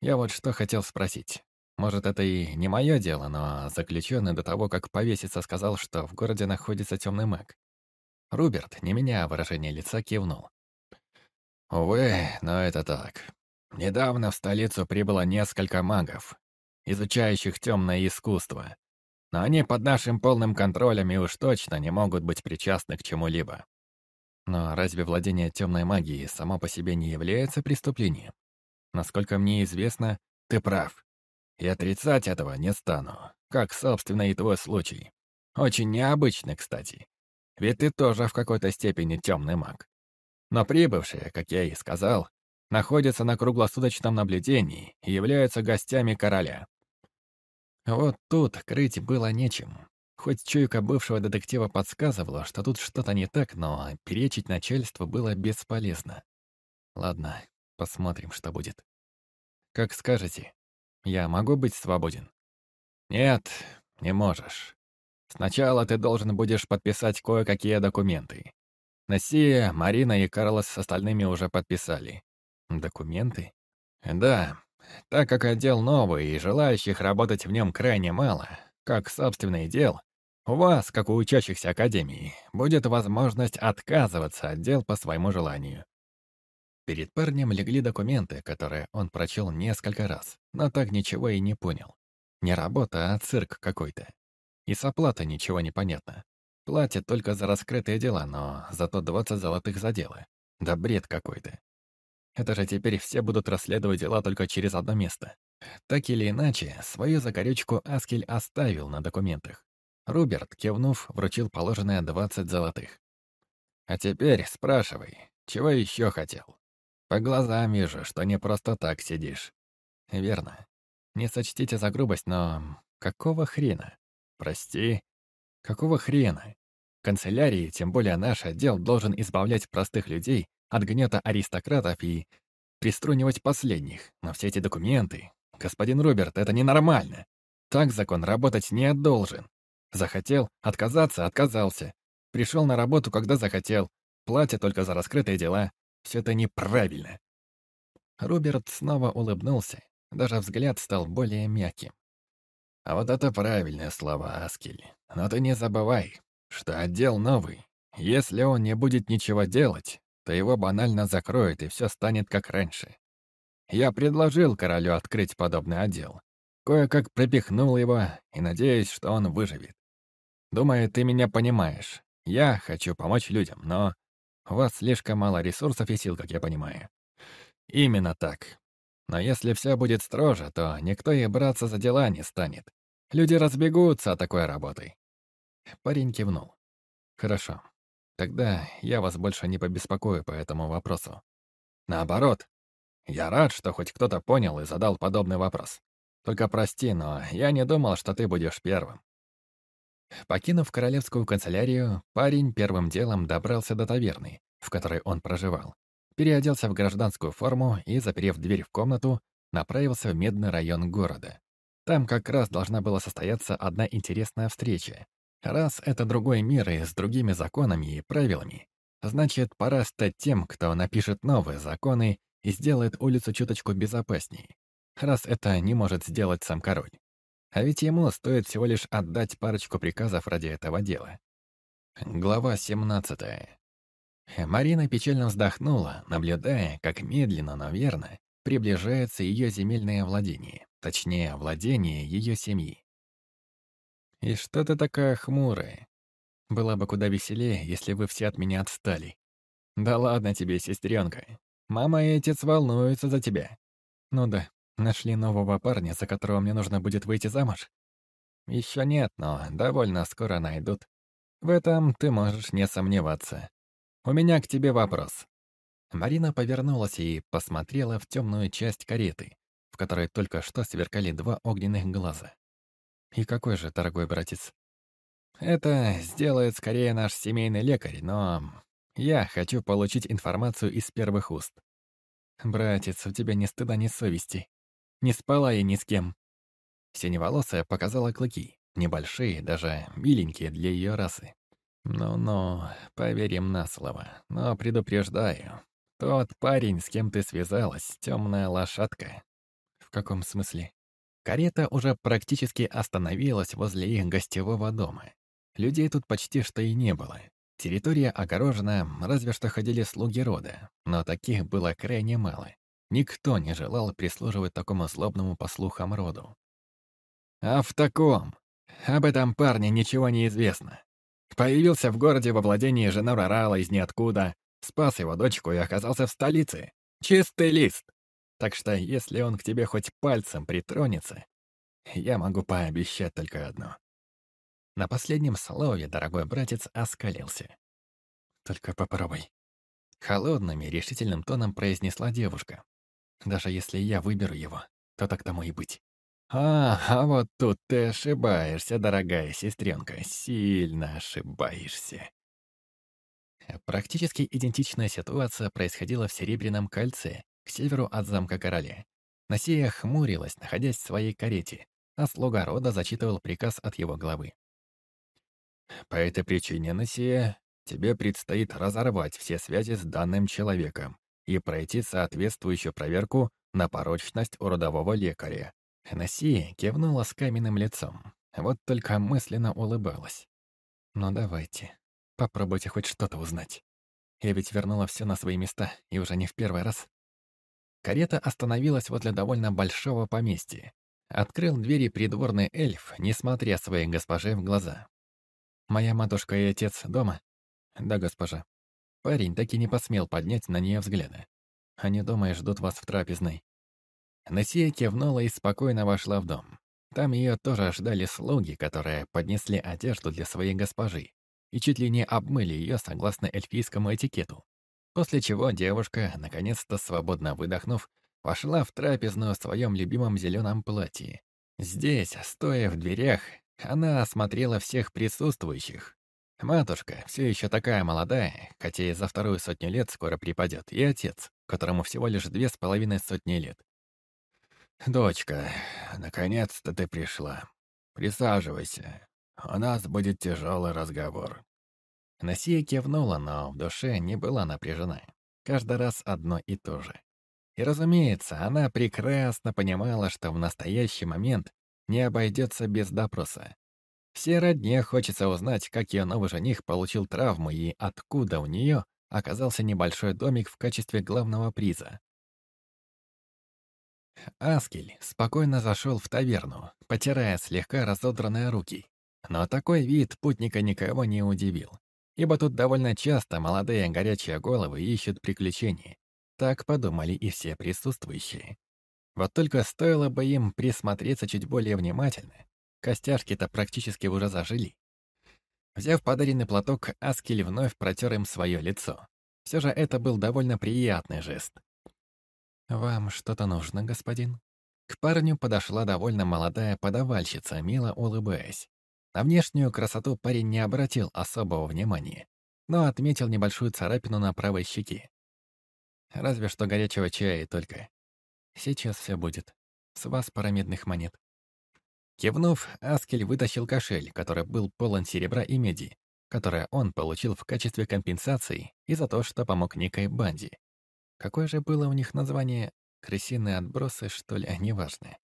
Я вот что хотел спросить. Может, это и не мое дело, но заключенный до того, как повеситься, сказал, что в городе находится темный маг. Руберт, не меняя выражение лица, кивнул. «Увы, но это так. Недавно в столицу прибыло несколько магов, изучающих темное искусство. Но они под нашим полным контролем и уж точно не могут быть причастны к чему-либо. Но разве владение темной магией само по себе не является преступлением? Насколько мне известно, ты прав. И отрицать этого не стану, как, собственно, и твой случай. Очень необычный, кстати. Ведь ты тоже в какой-то степени темный маг. Но прибывшие, как я и сказал, находятся на круглосуточном наблюдении и являются гостями короля. Вот тут крыть было нечем. Хоть чуйка бывшего детектива подсказывала, что тут что-то не так, но перечить начальству было бесполезно. Ладно, посмотрим, что будет. Как скажете, я могу быть свободен? Нет, не можешь. Сначала ты должен будешь подписать кое-какие документы. Насия, Марина и Карлос с остальными уже подписали. Документы? Да, так как отдел новый и желающих работать в нем крайне мало, как собственный дел, у вас, как у учащихся академии, будет возможность отказываться от дел по своему желанию. Перед парнем легли документы, которые он прочел несколько раз, но так ничего и не понял. Не работа, а цирк какой-то. И с оплатой ничего не понятно. Платят только за раскрытые дела, но зато 20 золотых за дело. Да бред какой-то. Это же теперь все будут расследовать дела только через одно место. Так или иначе, свою закорючку Аскель оставил на документах. Руберт, кивнув, вручил положенное 20 золотых. «А теперь спрашивай, чего еще хотел? По глазам вижу, что не просто так сидишь». «Верно. Не сочтите за грубость, но какого хрена? Прости. Какого хрена? Канцелярии, тем более наш отдел, должен избавлять простых людей от гнета аристократов и приструнивать последних. Но все эти документы... Господин Роберт, это ненормально. Так закон работать не должен. Захотел, отказаться, отказался. Пришел на работу, когда захотел. Платят только за раскрытые дела. Все это неправильно. Роберт снова улыбнулся. Даже взгляд стал более мягким. А вот это правильные слова, Аскель. Но ты не забывай, что отдел новый. Если он не будет ничего делать, то его банально закроют, и все станет как раньше. Я предложил королю открыть подобный отдел. Кое-как пропихнул его и надеюсь, что он выживет. Думаю, ты меня понимаешь. Я хочу помочь людям, но у вас слишком мало ресурсов и сил, как я понимаю. Именно так. Но если все будет строже, то никто и браться за дела не станет. Люди разбегутся от такой работы. Парень кивнул. Хорошо. Тогда я вас больше не побеспокою по этому вопросу. Наоборот, я рад, что хоть кто-то понял и задал подобный вопрос. Только прости, но я не думал, что ты будешь первым. Покинув королевскую канцелярию, парень первым делом добрался до таверны, в которой он проживал, переоделся в гражданскую форму и, заперев дверь в комнату, направился в медный район города. Там как раз должна была состояться одна интересная встреча. Раз это другой мир и с другими законами и правилами, значит, пора стать тем, кто напишет новые законы и сделает улицу чуточку безопаснее. Раз это не может сделать сам король. А ведь ему стоит всего лишь отдать парочку приказов ради этого дела. Глава 17. Марина печально вздохнула, наблюдая, как медленно, но верно приближается ее земельное владение, точнее, владение ее семьи. «И что ты такая хмурая? Было бы куда веселее, если вы все от меня отстали. Да ладно тебе, сестренка. Мама и отец волнуются за тебя. Ну да, Нашли нового парня, за которого мне нужно будет выйти замуж? Еще нет, но довольно скоро найдут. В этом ты можешь не сомневаться. У меня к тебе вопрос. Марина повернулась и посмотрела в темную часть кареты, в которой только что сверкали два огненных глаза. И какой же, дорогой братец? Это сделает скорее наш семейный лекарь, но я хочу получить информацию из первых уст. Братец, у тебя ни стыда, ни совести. Не спала я ни с кем. Синеволосая показала клыки, небольшие, даже миленькие для ее расы. Ну-ну, поверим на слово, но предупреждаю. Тот парень, с кем ты связалась, темная лошадка. В каком смысле? Карета уже практически остановилась возле их гостевого дома. Людей тут почти что и не было. Территория огорожена, разве что ходили слуги рода, но таких было крайне мало. Никто не желал прислуживать такому злобному послухам роду. А в таком, об этом парне ничего не известно. Появился в городе во владении жены Рорала из ниоткуда, спас его дочку и оказался в столице. Чистый лист. Так что, если он к тебе хоть пальцем притронется, я могу пообещать только одно. На последнем слове дорогой братец оскалился. «Только попробуй». Холодным и решительным тоном произнесла девушка. Даже если я выберу его, то так тому и быть. А, а вот тут ты ошибаешься, дорогая сестренка, сильно ошибаешься. Практически идентичная ситуация происходила в Серебряном кольце, к северу от замка короля. Насия хмурилась, находясь в своей карете, а слуга рода зачитывал приказ от его главы. «По этой причине, Насия, тебе предстоит разорвать все связи с данным человеком и пройти соответствующую проверку на порочность у родового лекаря. Наси кивнула с каменным лицом, вот только мысленно улыбалась. «Ну давайте, попробуйте хоть что-то узнать. Я ведь вернула все на свои места, и уже не в первый раз». Карета остановилась возле довольно большого поместья. Открыл двери придворный эльф, не смотря своей госпоже в глаза. «Моя матушка и отец дома?» «Да, госпожа». Парень так и не посмел поднять на нее взгляда. Они дома и ждут вас в трапезной. Насия кивнула и спокойно вошла в дом. Там ее тоже ждали слуги, которые поднесли одежду для своей госпожи и чуть ли не обмыли ее согласно эльфийскому этикету. После чего девушка, наконец-то свободно выдохнув, пошла в трапезную в своем любимом зеленом платье. Здесь, стоя в дверях, она осмотрела всех присутствующих, Матушка, все еще такая молодая, хотя и за вторую сотню лет скоро припадет, и отец, которому всего лишь две с половиной сотни лет. «Дочка, наконец-то ты пришла. Присаживайся. У нас будет тяжелый разговор». Насия кивнула, но в душе не была напряжена. Каждый раз одно и то же. И, разумеется, она прекрасно понимала, что в настоящий момент не обойдется без допроса. Все родне хочется узнать, как ее новый жених получил травму и откуда у нее оказался небольшой домик в качестве главного приза. Аскель спокойно зашел в таверну, потирая слегка разодранные руки. Но такой вид путника никого не удивил, ибо тут довольно часто молодые горячие головы ищут приключений. Так подумали и все присутствующие. Вот только стоило бы им присмотреться чуть более внимательно. Костяшки-то практически уже зажили. Взяв подаренный платок, Аскель вновь протер им свое лицо. Все же это был довольно приятный жест. «Вам что-то нужно, господин?» К парню подошла довольно молодая подавальщица, мило улыбаясь. На внешнюю красоту парень не обратил особого внимания, но отметил небольшую царапину на правой щеке. Разве что горячего чая и только. Сейчас все будет. С вас пара медных монет. Кивнув, Аскель вытащил кошель, который был полон серебра и меди, которое он получил в качестве компенсации и за то, что помог некой банде. Какое же было у них название? Крысиные отбросы, что ли, неважно.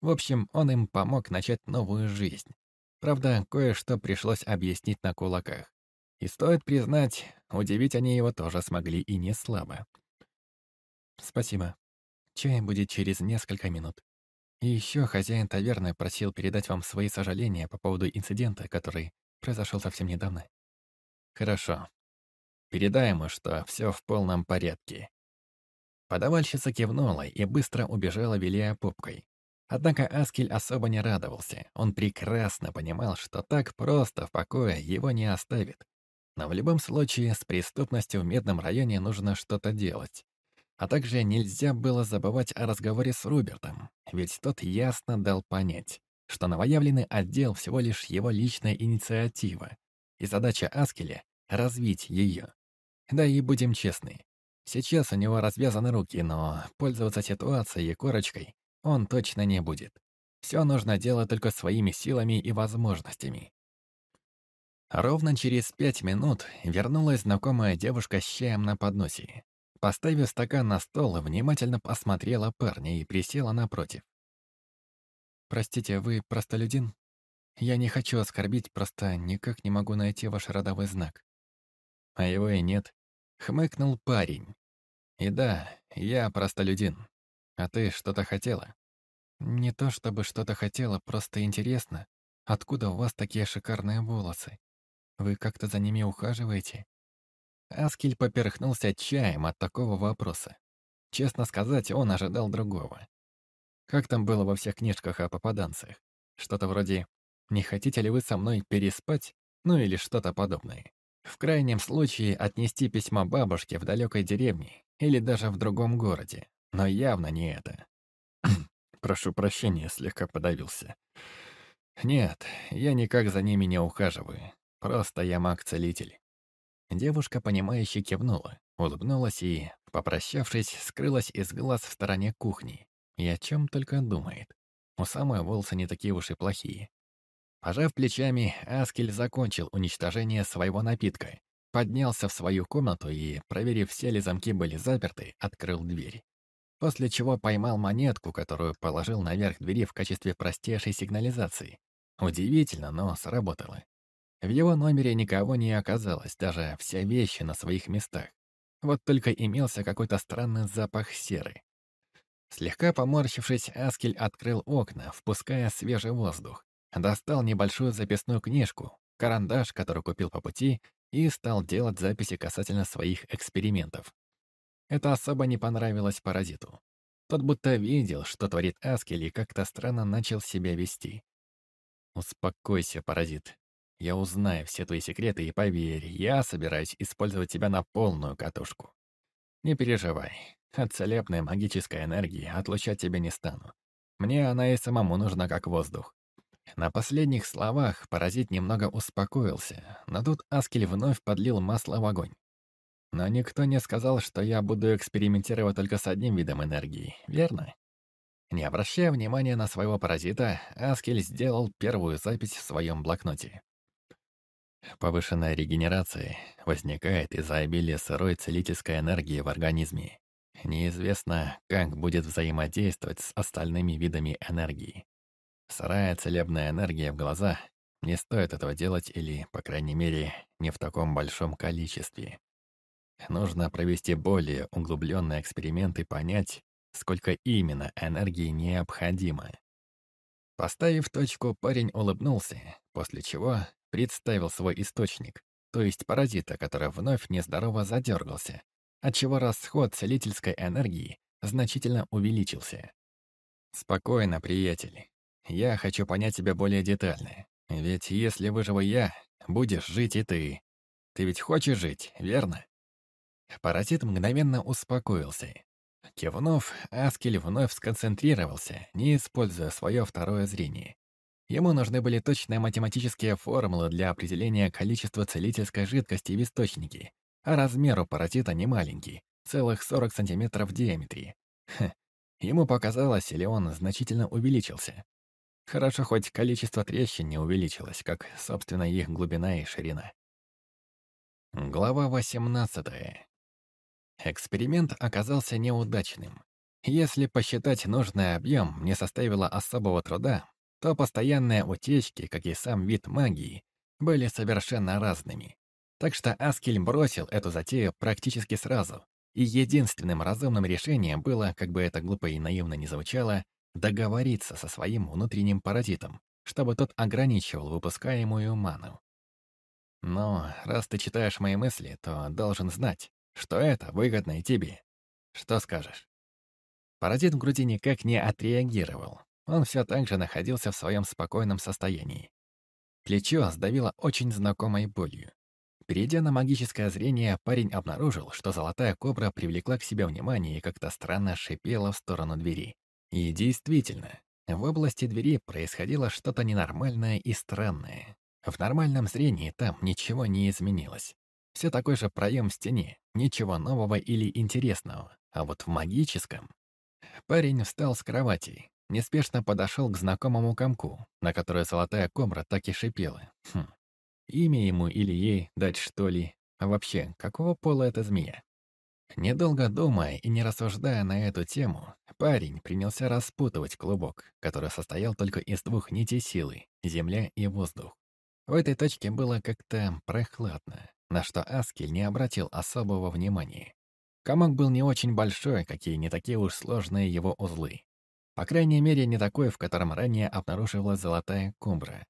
В общем, он им помог начать новую жизнь. Правда, кое-что пришлось объяснить на кулаках. И стоит признать, удивить они его тоже смогли и не слабо. «Спасибо. Чай будет через несколько минут. И еще хозяин таверны просил передать вам свои сожаления по поводу инцидента, который произошел совсем недавно». «Хорошо. Передай ему, что все в полном порядке. Подавальщица кивнула и быстро убежала, виляя попкой. Однако Аскель особо не радовался. Он прекрасно понимал, что так просто в покое его не оставит. Но в любом случае с преступностью в Медном районе нужно что-то делать. А также нельзя было забывать о разговоре с Рубертом, ведь тот ясно дал понять, что новоявленный отдел всего лишь его личная инициатива, и задача Аскеля — развить ее. Да и будем честны, Сейчас у него развязаны руки, но пользоваться ситуацией и корочкой он точно не будет. Все нужно делать только своими силами и возможностями. Ровно через пять минут вернулась знакомая девушка с чаем на подносе. Поставив стакан на стол, внимательно посмотрела парня и присела напротив. «Простите, вы простолюдин? Я не хочу оскорбить, просто никак не могу найти ваш родовой знак». А его и нет. Хмыкнул парень. «И да, я простолюдин. А ты что-то хотела?» «Не то чтобы что-то хотела, просто интересно, откуда у вас такие шикарные волосы? Вы как-то за ними ухаживаете?» Аскель поперхнулся чаем от такого вопроса. Честно сказать, он ожидал другого. Как там было во всех книжках о попаданцах? Что-то вроде «Не хотите ли вы со мной переспать?» Ну или что-то подобное. В крайнем случае отнести письмо бабушке в далекой деревне или даже в другом городе, но явно не это. *clears throat* Прошу прощения, слегка подавился. Нет, я никак за ними не ухаживаю, просто я маг-целитель. Девушка, понимающе кивнула, улыбнулась и, попрощавшись, скрылась из глаз в стороне кухни. И о чем только думает. У самой волосы не такие уж и плохие. Пожав плечами, Аскель закончил уничтожение своего напитка, поднялся в свою комнату и, проверив, все ли замки были заперты, открыл дверь. После чего поймал монетку, которую положил наверх двери в качестве простейшей сигнализации. Удивительно, но сработало. В его номере никого не оказалось, даже все вещи на своих местах. Вот только имелся какой-то странный запах серы. Слегка поморщившись, Аскель открыл окна, впуская свежий воздух. Достал небольшую записную книжку, карандаш, который купил по пути, и стал делать записи касательно своих экспериментов. Это особо не понравилось паразиту. Тот будто видел, что творит Аскель, и как-то странно начал себя вести. «Успокойся, паразит. Я узнаю все твои секреты, и поверь, я собираюсь использовать тебя на полную катушку. Не переживай, от целебной магической энергии отлучать тебя не стану. Мне она и самому нужна как воздух. На последних словах паразит немного успокоился, но тут Аскель вновь подлил масло в огонь. Но никто не сказал, что я буду экспериментировать только с одним видом энергии, верно? Не обращая внимания на своего паразита, Аскель сделал первую запись в своем блокноте. Повышенная регенерация возникает из-за обилия сырой целительской энергии в организме. Неизвестно, как будет взаимодействовать с остальными видами энергии. Сырая целебная энергия в глаза. Не стоит этого делать или, по крайней мере, не в таком большом количестве. Нужно провести более углубленный эксперимент и понять, сколько именно энергии необходимо. Поставив точку, парень улыбнулся, после чего представил свой источник, то есть паразита, который вновь нездорово задергался, отчего расход целительской энергии значительно увеличился. «Спокойно, приятель. Я хочу понять тебя более детально. Ведь если выживу я, будешь жить и ты. Ты ведь хочешь жить, верно?» Паразит мгновенно успокоился. Кивнув, Аскель вновь сконцентрировался, не используя свое второе зрение. Ему нужны были точные математические формулы для определения количества целительской жидкости в источнике, а размер у паразита не маленький, целых 40 сантиметров в диаметре. Хм, ему показалось, или он значительно увеличился. Хорошо, хоть количество трещин не увеличилось, как, собственно, их глубина и ширина. Глава 18. Эксперимент оказался неудачным. Если посчитать нужный объем не составило особого труда, то постоянные утечки, как и сам вид магии, были совершенно разными. Так что Аскель бросил эту затею практически сразу, и единственным разумным решением было, как бы это глупо и наивно не звучало, договориться со своим внутренним паразитом, чтобы тот ограничивал выпускаемую ману. Но раз ты читаешь мои мысли, то должен знать, что это выгодно и тебе. Что скажешь? Паразит в груди никак не отреагировал. Он все так же находился в своем спокойном состоянии. Плечо сдавило очень знакомой болью. Перейдя на магическое зрение, парень обнаружил, что золотая кобра привлекла к себе внимание и как-то странно шипела в сторону двери. И действительно, в области двери происходило что-то ненормальное и странное. В нормальном зрении там ничего не изменилось. Все такой же проем в стене, ничего нового или интересного. А вот в магическом... Парень встал с кровати, неспешно подошел к знакомому комку, на который золотая кобра так и шипела. Хм. Имя ему или ей дать, что ли? А вообще, какого пола эта змея? Недолго думая и не рассуждая на эту тему, парень принялся распутывать клубок, который состоял только из двух нитей силы — земля и воздух. В этой точке было как-то прохладно, на что Аскель не обратил особого внимания. Комок был не очень большой, какие не такие уж сложные его узлы. По крайней мере, не такой, в котором ранее обнаруживалась золотая кумбра.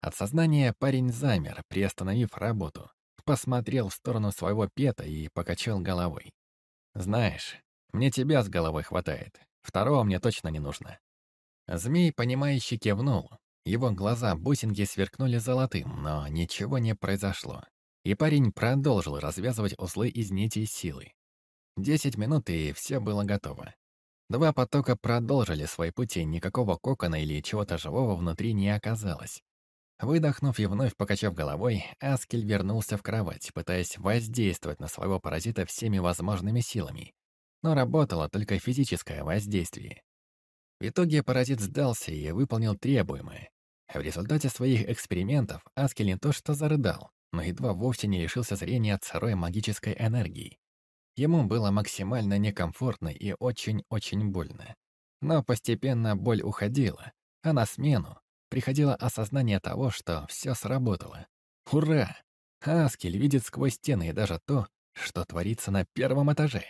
От сознания парень замер, приостановив работу, посмотрел в сторону своего пета и покачал головой. «Знаешь, мне тебя с головой хватает. Второго мне точно не нужно». Змей, понимающе кивнул. Его глаза бусинки сверкнули золотым, но ничего не произошло. И парень продолжил развязывать узлы из нитей силы. Десять минут, и все было готово. Два потока продолжили свой путь, никакого кокона или чего-то живого внутри не оказалось. Выдохнув и вновь покачав головой, Аскель вернулся в кровать, пытаясь воздействовать на своего паразита всеми возможными силами. Но работало только физическое воздействие. В итоге паразит сдался и выполнил требуемое. В результате своих экспериментов Аскель не то что зарыдал, но едва вовсе не лишился зрения от сырой магической энергии. Ему было максимально некомфортно и очень-очень больно. Но постепенно боль уходила, а на смену приходило осознание того, что все сработало. Ура! Аскель видит сквозь стены и даже то, что творится на первом этаже.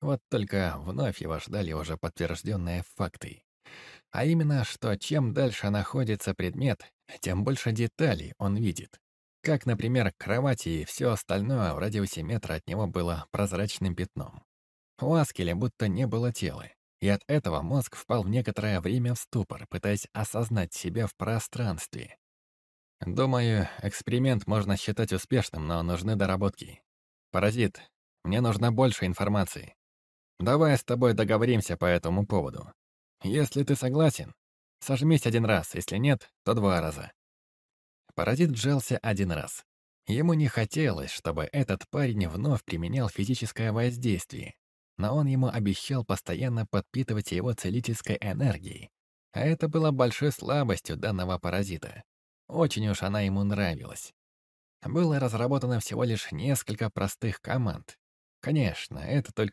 Вот только вновь его ждали уже подтвержденные факты. А именно, что чем дальше находится предмет, тем больше деталей он видит. Как, например, кровати и все остальное в радиусе метра от него было прозрачным пятном. У Аскеля будто не было тела, и от этого мозг впал в некоторое время в ступор, пытаясь осознать себя в пространстве. Думаю, эксперимент можно считать успешным, но нужны доработки. Паразит, мне нужна больше информации. Давай с тобой договоримся по этому поводу. Если ты согласен, сожмись один раз, если нет, то два раза. Паразит сжался один раз. Ему не хотелось, чтобы этот парень вновь применял физическое воздействие, но он ему обещал постоянно подпитывать его целительской энергией. А это было большой слабостью данного паразита. Очень уж она ему нравилась. Было разработано всего лишь несколько простых команд. Конечно, это только